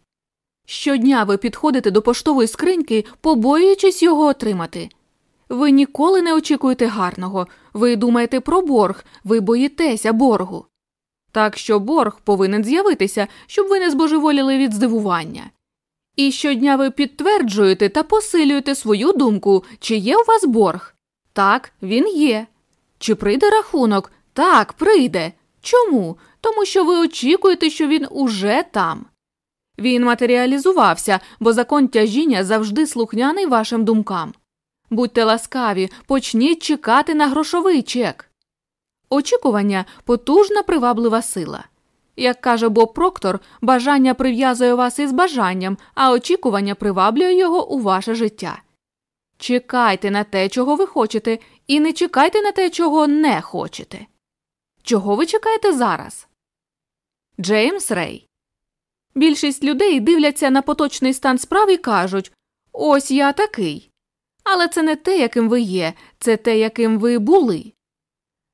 Щодня ви підходите до поштової скриньки, побоюючись його отримати. Ви ніколи не очікуєте гарного, ви думаєте про борг, ви боїтеся боргу. Так що борг повинен з'явитися, щоб ви не збожеволіли від здивування. І щодня ви підтверджуєте та посилюєте свою думку, чи є у вас борг. Так, він є. Чи прийде рахунок? Так, прийде. Чому? Тому що ви очікуєте, що він уже там. Він матеріалізувався, бо закон тяжіння завжди слухняний вашим думкам. Будьте ласкаві, почніть чекати на грошовий чек. Очікування потужна приваблива сила. Як каже Боб Проктор, бажання прив'язує вас із бажанням, а очікування приваблює його у ваше життя. Чекайте на те, чого ви хочете, і не чекайте на те, чого не хочете. Чого ви чекаєте зараз? Джеймс Рей. Більшість людей дивляться на поточний стан справ і кажуть Ось я такий. але це не те, яким ви є, це те, яким ви були.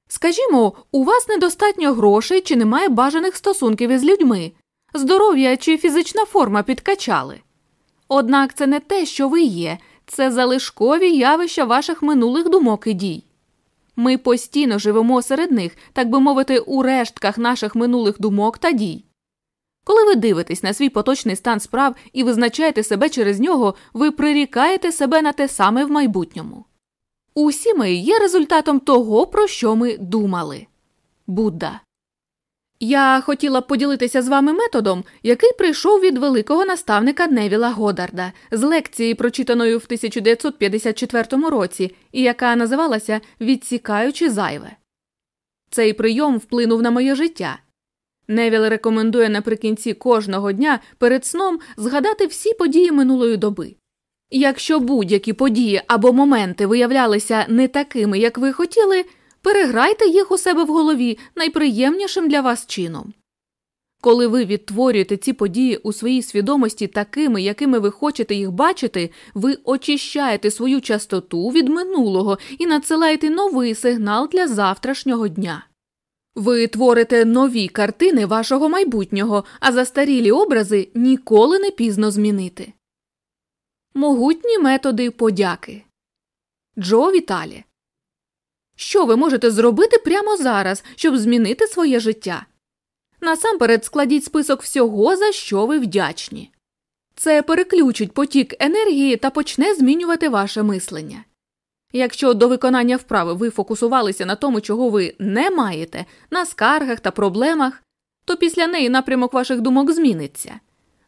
Скажімо, у вас недостатньо грошей чи немає бажаних стосунків із людьми, здоров'я чи фізична форма підкачали. Однак це не те, що ви є, це залишкові явища ваших минулих думок і дій. Ми постійно живемо серед них, так би мовити, у рештках наших минулих думок та дій. Коли ви дивитесь на свій поточний стан справ і визначаєте себе через нього, ви прирікаєте себе на те саме в майбутньому. Усі ми є результатом того, про що ми думали. Будда. Я хотіла б поділитися з вами методом, який прийшов від великого наставника Невіла Годарда з лекції, прочитаною в 1954 році, і яка називалася Відсікаючи зайве. Цей прийом вплинув на моє життя. Невіл рекомендує наприкінці кожного дня перед сном згадати всі події минулої доби. Якщо будь-які події або моменти виявлялися не такими, як ви хотіли, переграйте їх у себе в голові найприємнішим для вас чином. Коли ви відтворюєте ці події у своїй свідомості такими, якими ви хочете їх бачити, ви очищаєте свою частоту від минулого і надсилаєте новий сигнал для завтрашнього дня. Ви творите нові картини вашого майбутнього, а застарілі образи ніколи не пізно змінити. Могутні методи подяки Джо Віталі. Що ви можете зробити прямо зараз, щоб змінити своє життя? Насамперед складіть список всього, за що ви вдячні. Це переключить потік енергії та почне змінювати ваше мислення. Якщо до виконання вправи ви фокусувалися на тому, чого ви не маєте, на скаргах та проблемах, то після неї напрямок ваших думок зміниться.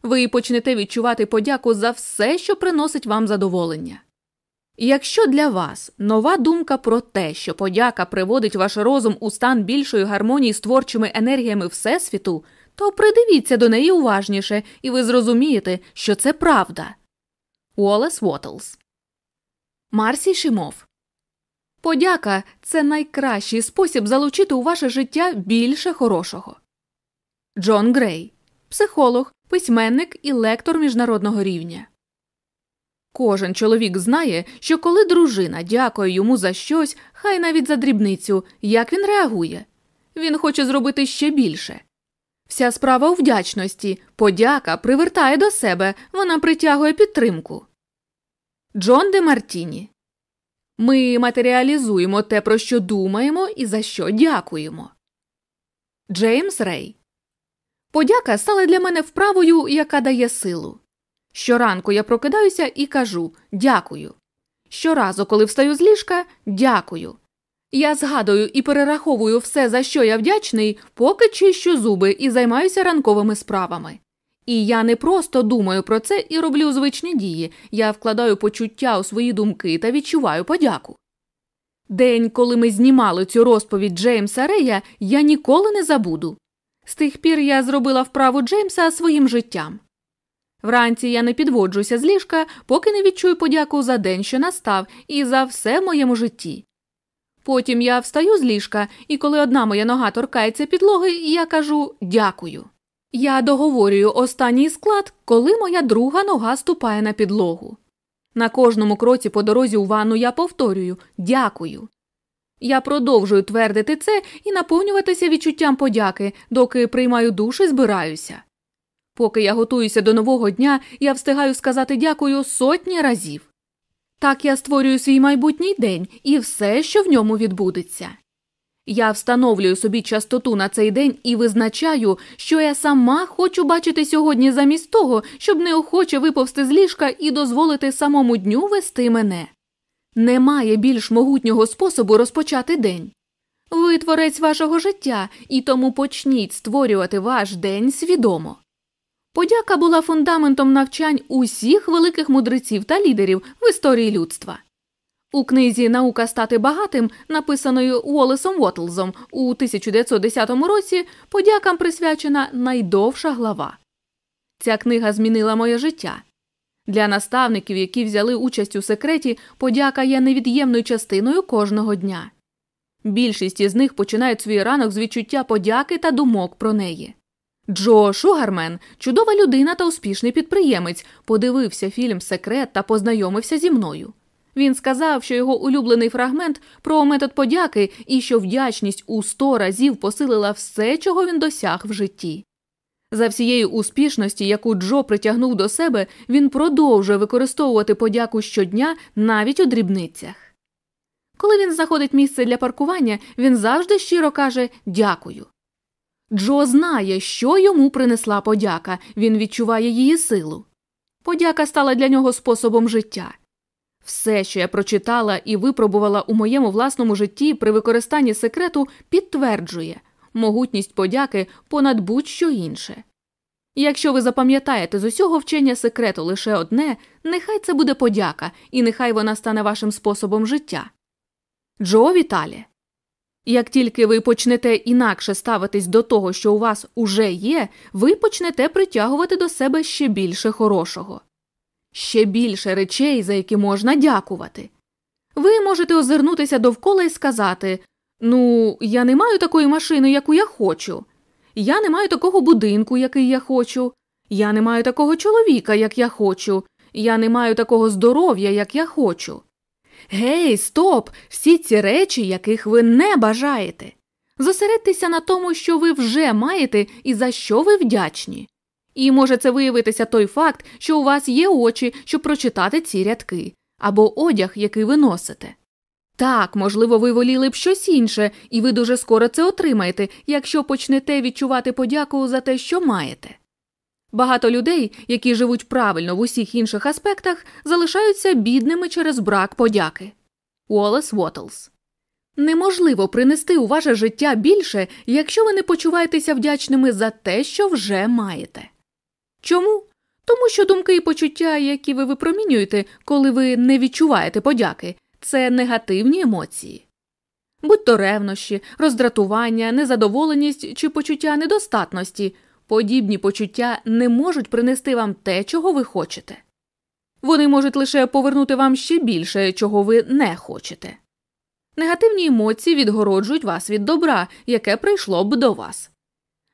Ви почнете відчувати подяку за все, що приносить вам задоволення. Якщо для вас нова думка про те, що подяка приводить ваш розум у стан більшої гармонії з творчими енергіями Всесвіту, то придивіться до неї уважніше, і ви зрозумієте, що це правда. Уоллес Уоттлс Марсі Шимов Подяка це найкращий спосіб залучити у ваше життя більше хорошого. Джон Грей психолог, письменник і лектор міжнародного рівня. Кожен чоловік знає, що коли дружина дякує йому за щось, хай навіть за дрібницю, як він реагує. Він хоче зробити ще більше. Вся справа у вдячності, подяка привертає до себе, вона притягує підтримку. Джон Де Мартіні Ми матеріалізуємо те, про що думаємо і за що дякуємо. Джеймс Рей Подяка стала для мене вправою, яка дає силу. Щоранку я прокидаюся і кажу дякую. Щоразу, коли встаю з ліжка, дякую. Я згадую і перераховую все, за що я вдячний, поки чищу зуби і займаюся ранковими справами. І я не просто думаю про це і роблю звичні дії, я вкладаю почуття у свої думки та відчуваю подяку. День, коли ми знімали цю розповідь Джеймса Рея, я ніколи не забуду. З тих пір я зробила вправу Джеймса своїм життям. Вранці я не підводжуся з ліжка, поки не відчую подяку за день, що настав, і за все в моєму житті. Потім я встаю з ліжка, і коли одна моя нога торкається підлоги, я кажу дякую. Я договорюю останній склад, коли моя друга нога ступає на підлогу. На кожному кроці по дорозі у ванну я повторюю дякую. Я продовжую твердити це і наповнюватися відчуттям подяки, доки приймаю душ і збираюся. Поки я готуюся до нового дня, я встигаю сказати дякую сотні разів. Так я створюю свій майбутній день і все, що в ньому відбудеться. Я встановлюю собі частоту на цей день і визначаю, що я сама хочу бачити сьогодні замість того, щоб неохоче виповзти з ліжка і дозволити самому дню вести мене. Немає більш могутнього способу розпочати день. Ви творець вашого життя, і тому почніть створювати ваш день свідомо. Подяка була фундаментом навчань усіх великих мудреців та лідерів в історії людства. У книзі Наука стати багатим, написаною Уоллесом Уоттлзом у 1910 році, подякам присвячена найдовша глава. Ця книга змінила моє життя. Для наставників, які взяли участь у секреті, подяка є невід'ємною частиною кожного дня. Більшість із них починають свій ранок з відчуття подяки та думок про неї. Джо Шугармен, чудова людина та успішний підприємець, подивився фільм Секрет та познайомився зі мною. Він сказав, що його улюблений фрагмент про метод подяки і що вдячність у сто разів посилила все, чого він досяг в житті. За всієї успішності, яку Джо притягнув до себе, він продовжує використовувати подяку щодня навіть у дрібницях. Коли він знаходить місце для паркування, він завжди щиро каже дякую. Джо знає, що йому принесла подяка, він відчуває її силу. Подяка стала для нього способом життя. Все, що я прочитала і випробувала у моєму власному житті при використанні секрету, підтверджує могутність подяки понад будь-що інше. Якщо ви запам'ятаєте з усього вчення секрету лише одне, нехай це буде подяка, і нехай вона стане вашим способом життя. Джо Віталі. Як тільки ви почнете інакше ставитись до того, що у вас уже є, ви почнете притягувати до себе ще більше хорошого, ще більше речей, за які можна дякувати. Ви можете озирнутися довкола і сказати Ну, я не маю такої машини, яку я хочу. Я не маю такого будинку, який я хочу. Я не маю такого чоловіка, як я хочу. Я не маю такого здоров'я, як я хочу. Гей, стоп! Всі ці речі, яких ви не бажаєте. Зосередьтеся на тому, що ви вже маєте і за що ви вдячні. І може це виявитися той факт, що у вас є очі, щоб прочитати ці рядки, або одяг, який ви носите. Так, можливо, ви воліли б щось інше, і ви дуже скоро це отримаєте, якщо почнете відчувати подяку за те, що маєте. Багато людей, які живуть правильно в усіх інших аспектах, залишаються бідними через брак подяки. Уоллес Уоттлс Неможливо принести у ваше життя більше, якщо ви не почуваєтеся вдячними за те, що вже маєте. Чому? Тому що думки і почуття, які ви випромінюєте, коли ви не відчуваєте подяки, це негативні емоції. Будь то ревнощі, роздратування, незадоволеність чи почуття недостатності, подібні почуття не можуть принести вам те, чого ви хочете. Вони можуть лише повернути вам ще більше, чого ви не хочете. Негативні емоції відгороджують вас від добра, яке прийшло б до вас.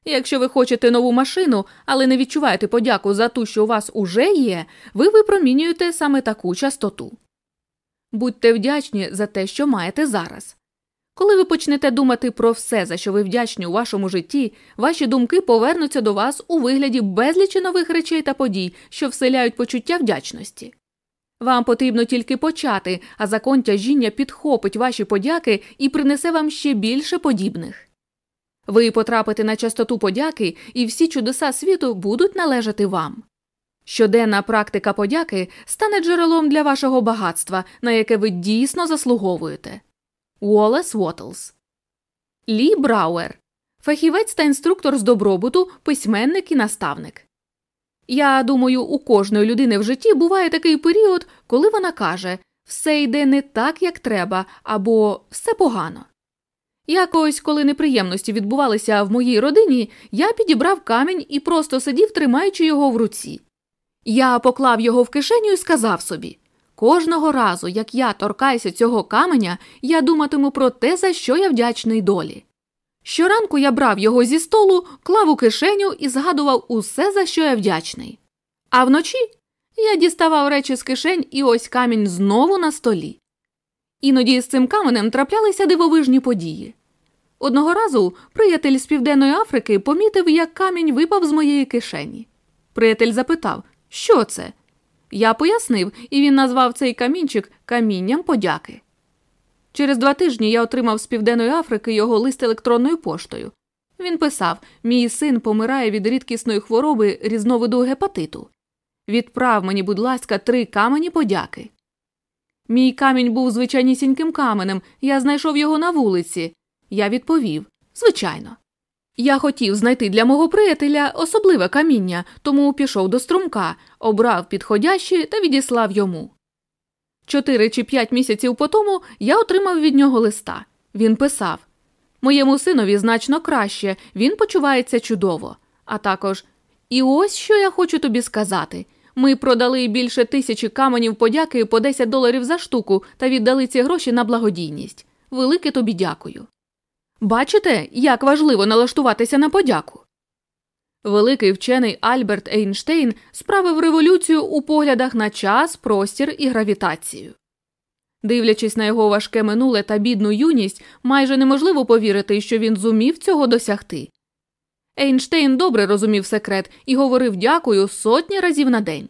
Якщо ви хочете нову машину, але не відчуваєте подяку за ту, що у вас уже є, ви випромінюєте саме таку частоту. Будьте вдячні за те, що маєте зараз. Коли ви почнете думати про все, за що ви вдячні у вашому житті, ваші думки повернуться до вас у вигляді безлічі нових речей та подій, що вселяють почуття вдячності. Вам потрібно тільки почати, а закон тяжіння підхопить ваші подяки і принесе вам ще більше подібних. Ви потрапите на частоту подяки, і всі чудеса світу будуть належати вам. Щоденна практика подяки стане джерелом для вашого багатства, на яке ви дійсно заслуговуєте. Уоллес Уоттлс Лі Брауер фахівець та інструктор з добробуту, письменник і наставник. Я думаю, у кожної людини в житті буває такий період, коли вона каже все йде не так, як треба, або все погано. Якось, коли неприємності відбувалися в моїй родині, я підібрав камінь і просто сидів, тримаючи його в руці. Я поклав його в кишеню і сказав собі кожного разу, як я торкаюся цього каменя, я думатиму про те, за що я вдячний долі. Щоранку я брав його зі столу, клав у кишеню і згадував усе, за що я вдячний. А вночі я діставав речі з кишень, і ось камінь знову на столі. Іноді з цим каменем траплялися дивовижні події. Одного разу приятель з Південної Африки помітив, як камінь випав з моєї кишені. Приятель запитав, що це? Я пояснив, і він назвав цей камінчик камінням подяки. Через два тижні я отримав з Південної Африки його лист електронною поштою. Він писав Мій син помирає від рідкісної хвороби різновиду гепатиту. Відправ мені, будь ласка, три камені подяки. Мій камінь був звичайнісіньким каменем, я знайшов його на вулиці. Я відповів Звичайно. Я хотів знайти для мого приятеля особливе каміння, тому пішов до струмка, обрав підходящі та відіслав йому. Чотири чи п'ять місяців по тому я отримав від нього листа. Він писав Моєму синові значно краще, він почувається чудово. А також і ось що я хочу тобі сказати. Ми продали більше тисячі каменів подяки по 10 доларів за штуку та віддали ці гроші на благодійність. Велике тобі дякую. Бачите, як важливо налаштуватися на подяку. Великий вчений Альберт Ейнштейн справив революцію у поглядах на час, простір і гравітацію. Дивлячись на його важке минуле та бідну юність, майже неможливо повірити, що він зумів цього досягти. Ейнштейн добре розумів секрет і говорив дякую сотні разів на день.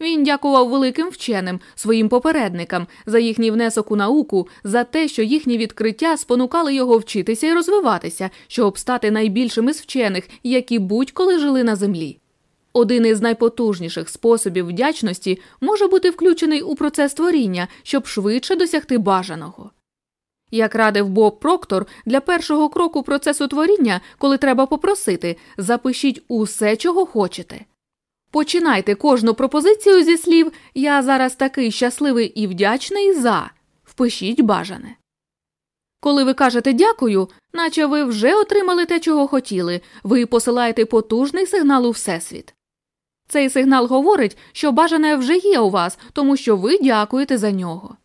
Він дякував великим вченим, своїм попередникам, за їхній внесок у науку, за те, що їхні відкриття спонукали його вчитися і розвиватися, щоб стати найбільшим із вчених, які будь-коли жили на землі. Один із найпотужніших способів вдячності може бути включений у процес творіння, щоб швидше досягти бажаного. Як радив Боб Проктор, для першого кроку процесу творіння, коли треба попросити, запишіть усе, чого хочете. Починайте кожну пропозицію зі слів Я зараз такий щасливий і вдячний за. Впишіть бажане. Коли ви кажете дякую, наче ви вже отримали те, чого хотіли, ви посилаєте потужний сигнал у Всесвіт. Цей сигнал говорить, що бажане вже є у вас, тому що ви дякуєте за нього.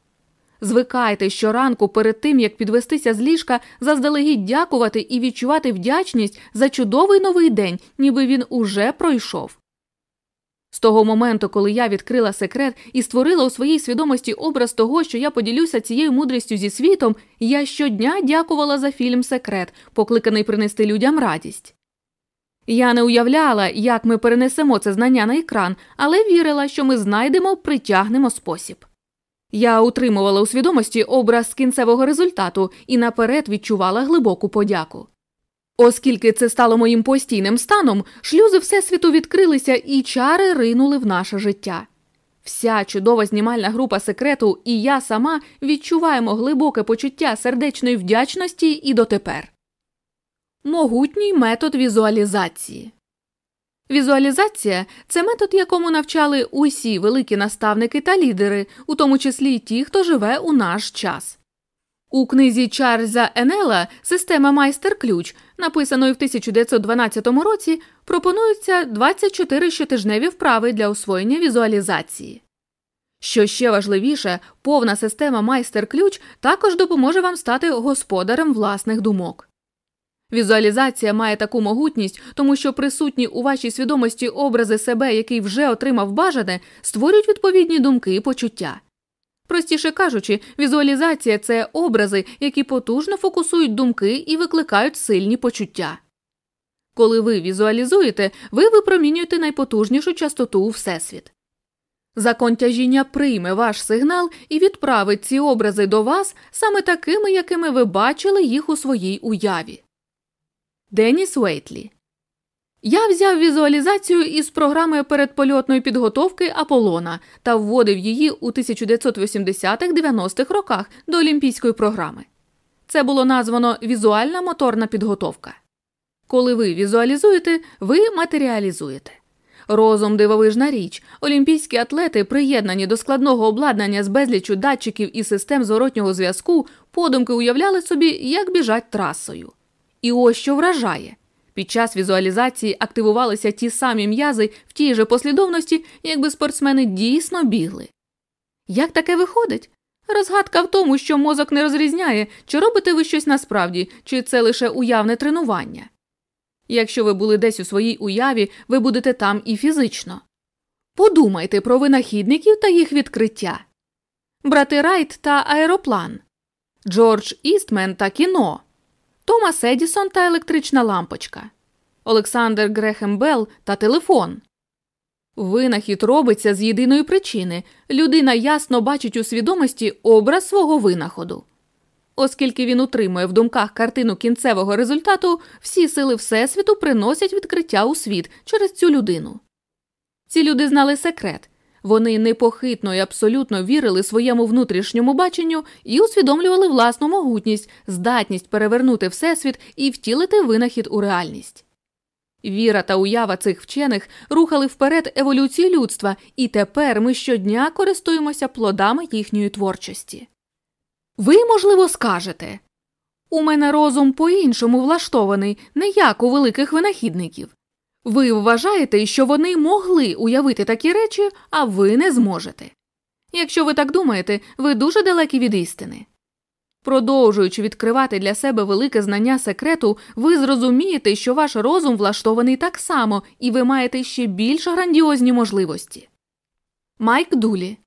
Звикайте щоранку перед тим, як підвестися з ліжка, заздалегідь дякувати і відчувати вдячність за чудовий новий день, ніби він уже пройшов. З того моменту, коли я відкрила секрет і створила у своїй свідомості образ того, що я поділюся цією мудрістю зі світом, я щодня дякувала за фільм Секрет, покликаний принести людям радість. Я не уявляла, як ми перенесемо це знання на екран, але вірила, що ми знайдемо, притягнемо спосіб. Я утримувала у свідомості образ кінцевого результату і наперед відчувала глибоку подяку. Оскільки це стало моїм постійним станом, шлюзи Всесвіту відкрилися і чари ринули в наше життя. Вся чудова знімальна група секрету і я сама відчуваємо глибоке почуття сердечної вдячності і дотепер. Могутній метод візуалізації. Візуалізація це метод, якому навчали усі великі наставники та лідери, у тому числі й ті, хто живе у наш час. У книзі Чарльза Енела Система майстер ключ, написаної в 1912 році, пропонуються 24 щотижневі вправи для освоєння візуалізації. Що ще важливіше, повна система майстер ключ також допоможе вам стати господарем власних думок. Візуалізація має таку могутність, тому що присутні у вашій свідомості образи себе, який вже отримав бажане, створюють відповідні думки і почуття. Простіше кажучи, візуалізація це образи, які потужно фокусують думки і викликають сильні почуття. Коли ви візуалізуєте, ви випромінюєте найпотужнішу частоту у Всесвіт. Закон тяжіння прийме ваш сигнал і відправить ці образи до вас саме такими, якими ви бачили їх у своїй уяві. Деніс Уейтлі я взяв візуалізацію із програми передпольотної підготовки Аполлона та вводив її у 1980-90-х роках до олімпійської програми. Це було названо візуальна моторна підготовка. Коли ви візуалізуєте, ви матеріалізуєте. Розум дивовижна річ, олімпійські атлети, приєднані до складного обладнання з безлічу датчиків і систем зворотнього зв'язку, подумки уявляли собі, як біжать трасою. І ось що вражає. Під час візуалізації активувалися ті самі м'язи в тій же послідовності, якби спортсмени дійсно бігли. Як таке виходить? Розгадка в тому, що мозок не розрізняє, чи робите ви щось насправді, чи це лише уявне тренування. Якщо ви були десь у своїй уяві, ви будете там і фізично. Подумайте про винахідників та їх відкриття брати Райт та аероплан, Джордж Істмен та кіно. Томас Едісон та електрична лампочка, Олександр Грехем Белл та телефон. Винахід робиться з єдиної причини людина ясно бачить у свідомості образ свого винаходу. Оскільки він утримує в думках картину кінцевого результату, всі сили Всесвіту приносять відкриття у світ через цю людину. Ці люди знали секрет, вони непохитно і абсолютно вірили своєму внутрішньому баченню і усвідомлювали власну могутність, здатність перевернути всесвіт і втілити винахід у реальність. Віра та уява цих вчених рухали вперед еволюції людства, і тепер ми щодня користуємося плодами їхньої творчості. Ви, можливо, скажете у мене розум по іншому влаштований, не як у великих винахідників. Ви вважаєте, що вони могли уявити такі речі, а ви не зможете. Якщо ви так думаєте, ви дуже далекі від істини. Продовжуючи відкривати для себе велике знання секрету, ви зрозумієте, що ваш розум влаштований так само, і ви маєте ще більш грандіозні можливості. Майк Дулі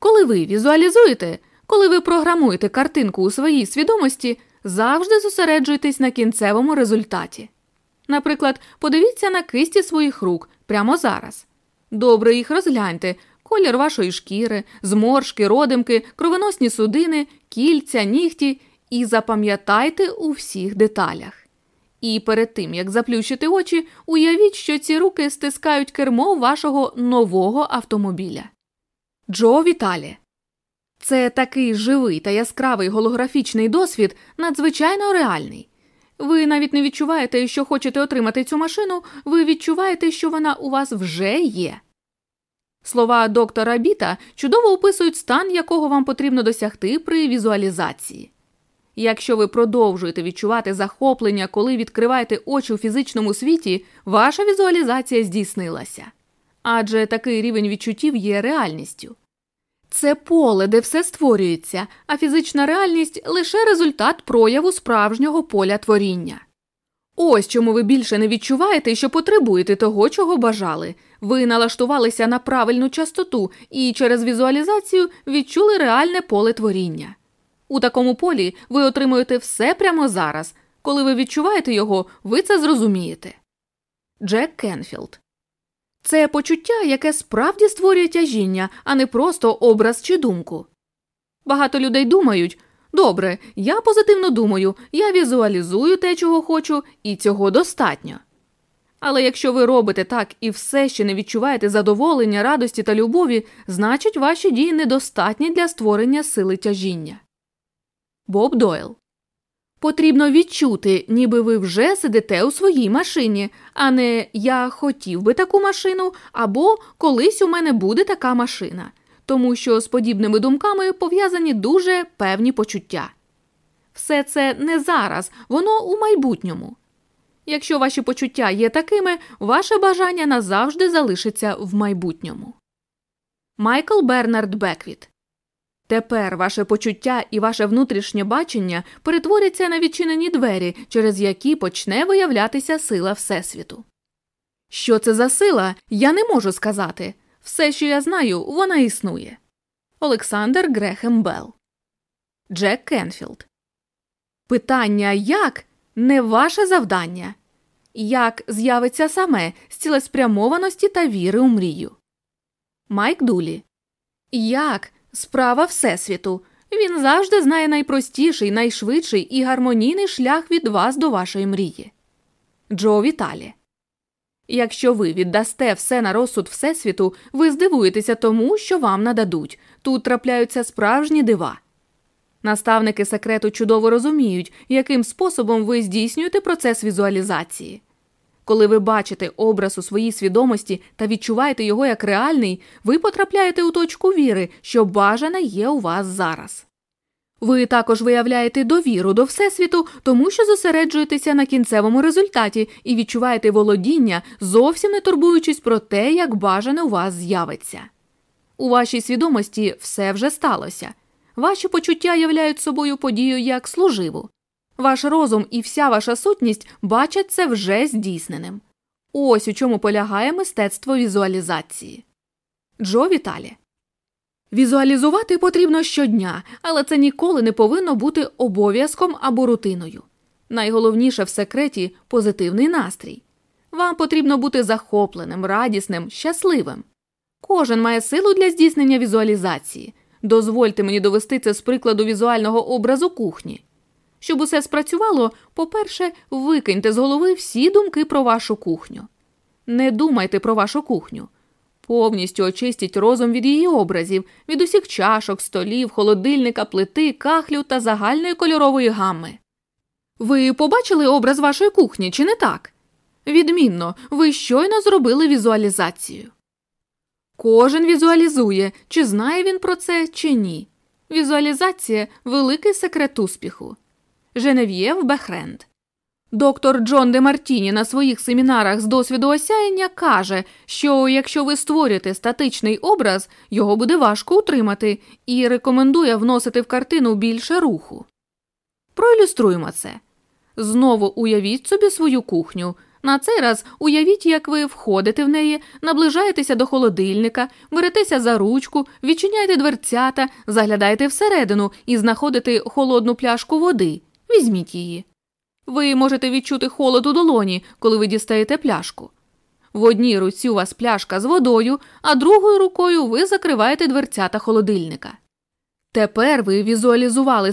Коли ви візуалізуєте, Коли ви програмуєте картинку у своїй свідомості, завжди зосереджуйтесь на кінцевому результаті. Наприклад, подивіться на кисті своїх рук прямо зараз. Добре їх розгляньте, колір вашої шкіри, зморшки, родимки, кровоносні судини, кільця, нігті і запам'ятайте у всіх деталях. І перед тим, як заплющити очі, уявіть, що ці руки стискають кермо вашого нового автомобіля. Джо Віталі. Це такий живий та яскравий голографічний досвід, надзвичайно реальний. Ви навіть не відчуваєте, що хочете отримати цю машину, ви відчуваєте, що вона у вас вже є. Слова доктора Біта чудово описують стан, якого вам потрібно досягти при візуалізації. Якщо ви продовжуєте відчувати захоплення, коли відкриваєте очі у фізичному світі, ваша візуалізація здійснилася. Адже такий рівень відчуттів є реальністю. Це поле, де все створюється, а фізична реальність лише результат прояву справжнього поля творіння. Ось чому ви більше не відчуваєте, що потребуєте того, чого бажали. Ви налаштувалися на правильну частоту і через візуалізацію відчули реальне поле творіння. У такому полі ви отримуєте все прямо зараз. Коли ви відчуваєте його, ви це зрозумієте. Джек Кенфілд це почуття, яке справді створює тяжіння, а не просто образ чи думку. Багато людей думають добре, я позитивно думаю, я візуалізую те, чого хочу, і цього достатньо. Але якщо ви робите так і все ще не відчуваєте задоволення, радості та любові, значить ваші дії недостатні для створення сили тяжіння. Боб Дойл Потрібно відчути, ніби ви вже сидите у своїй машині, а не я хотів би таку машину або колись у мене буде така машина, тому що з подібними думками пов'язані дуже певні почуття. Все це не зараз, воно у майбутньому. Якщо ваші почуття є такими, ваше бажання назавжди залишиться в майбутньому. Майкл Бернард Беквіт Тепер ваше почуття і ваше внутрішнє бачення перетворяться на відчинені двері, через які почне виявлятися сила Всесвіту. Що це за сила, я не можу сказати. Все, що я знаю, вона існує. Олександр Грехем Белл Джек Кенфілд. Питання як не ваше завдання. Як з'явиться саме з цілеспрямованості та віри у мрію. Майк Дулі. Як Справа Всесвіту. Він завжди знає найпростіший, найшвидший і гармонійний шлях від вас до вашої мрії. Джо Віталі. Якщо ви віддасте все на розсуд Всесвіту, ви здивуєтеся тому, що вам нададуть. Тут трапляються справжні дива. Наставники секрету чудово розуміють, яким способом ви здійснюєте процес візуалізації. Коли ви бачите образ у своїй свідомості та відчуваєте його як реальний, ви потрапляєте у точку віри, що бажане є у вас зараз. Ви також виявляєте довіру до Всесвіту, тому що зосереджуєтеся на кінцевому результаті і відчуваєте володіння, зовсім не турбуючись про те, як бажане у вас з'явиться. У вашій свідомості все вже сталося. Ваші почуття являють собою подію як служиву. Ваш розум і вся ваша сутність бачать це вже здійсненим. Ось у чому полягає мистецтво візуалізації. Джо Віталі. Візуалізувати потрібно щодня, але це ніколи не повинно бути обов'язком або рутиною. Найголовніше в секреті позитивний настрій. Вам потрібно бути захопленим, радісним, щасливим. Кожен має силу для здійснення візуалізації. Дозвольте мені довести це з прикладу візуального образу кухні. Щоб усе спрацювало, по-перше, викиньте з голови всі думки про вашу кухню. Не думайте про вашу кухню. Повністю очистіть розум від її образів, від усіх чашок, столів, холодильника, плити, кахлю та загальної кольорової гамми. Ви побачили образ вашої кухні, чи не так? Відмінно, ви щойно зробили візуалізацію. Кожен візуалізує, чи знає він про це, чи ні. Візуалізація великий секрет успіху. Женев'єв Бехренд. Доктор Джон Де Мартіні на своїх семінарах з досвіду осяяння каже, що якщо ви створюєте статичний образ, його буде важко утримати, і рекомендує вносити в картину більше руху. Проілюструємо це. Знову уявіть собі свою кухню. На цей раз уявіть, як ви входите в неї, наближаєтеся до холодильника, беретеся за ручку, відчиняєте дверцята, заглядаєте всередину і знаходите холодну пляшку води. Візьміть її. Ви можете відчути холод у долоні, коли ви дістаєте пляшку. В одній руці у вас пляшка з водою, а другою рукою ви закриваєте дверцята холодильника. Тепер ви візуалізували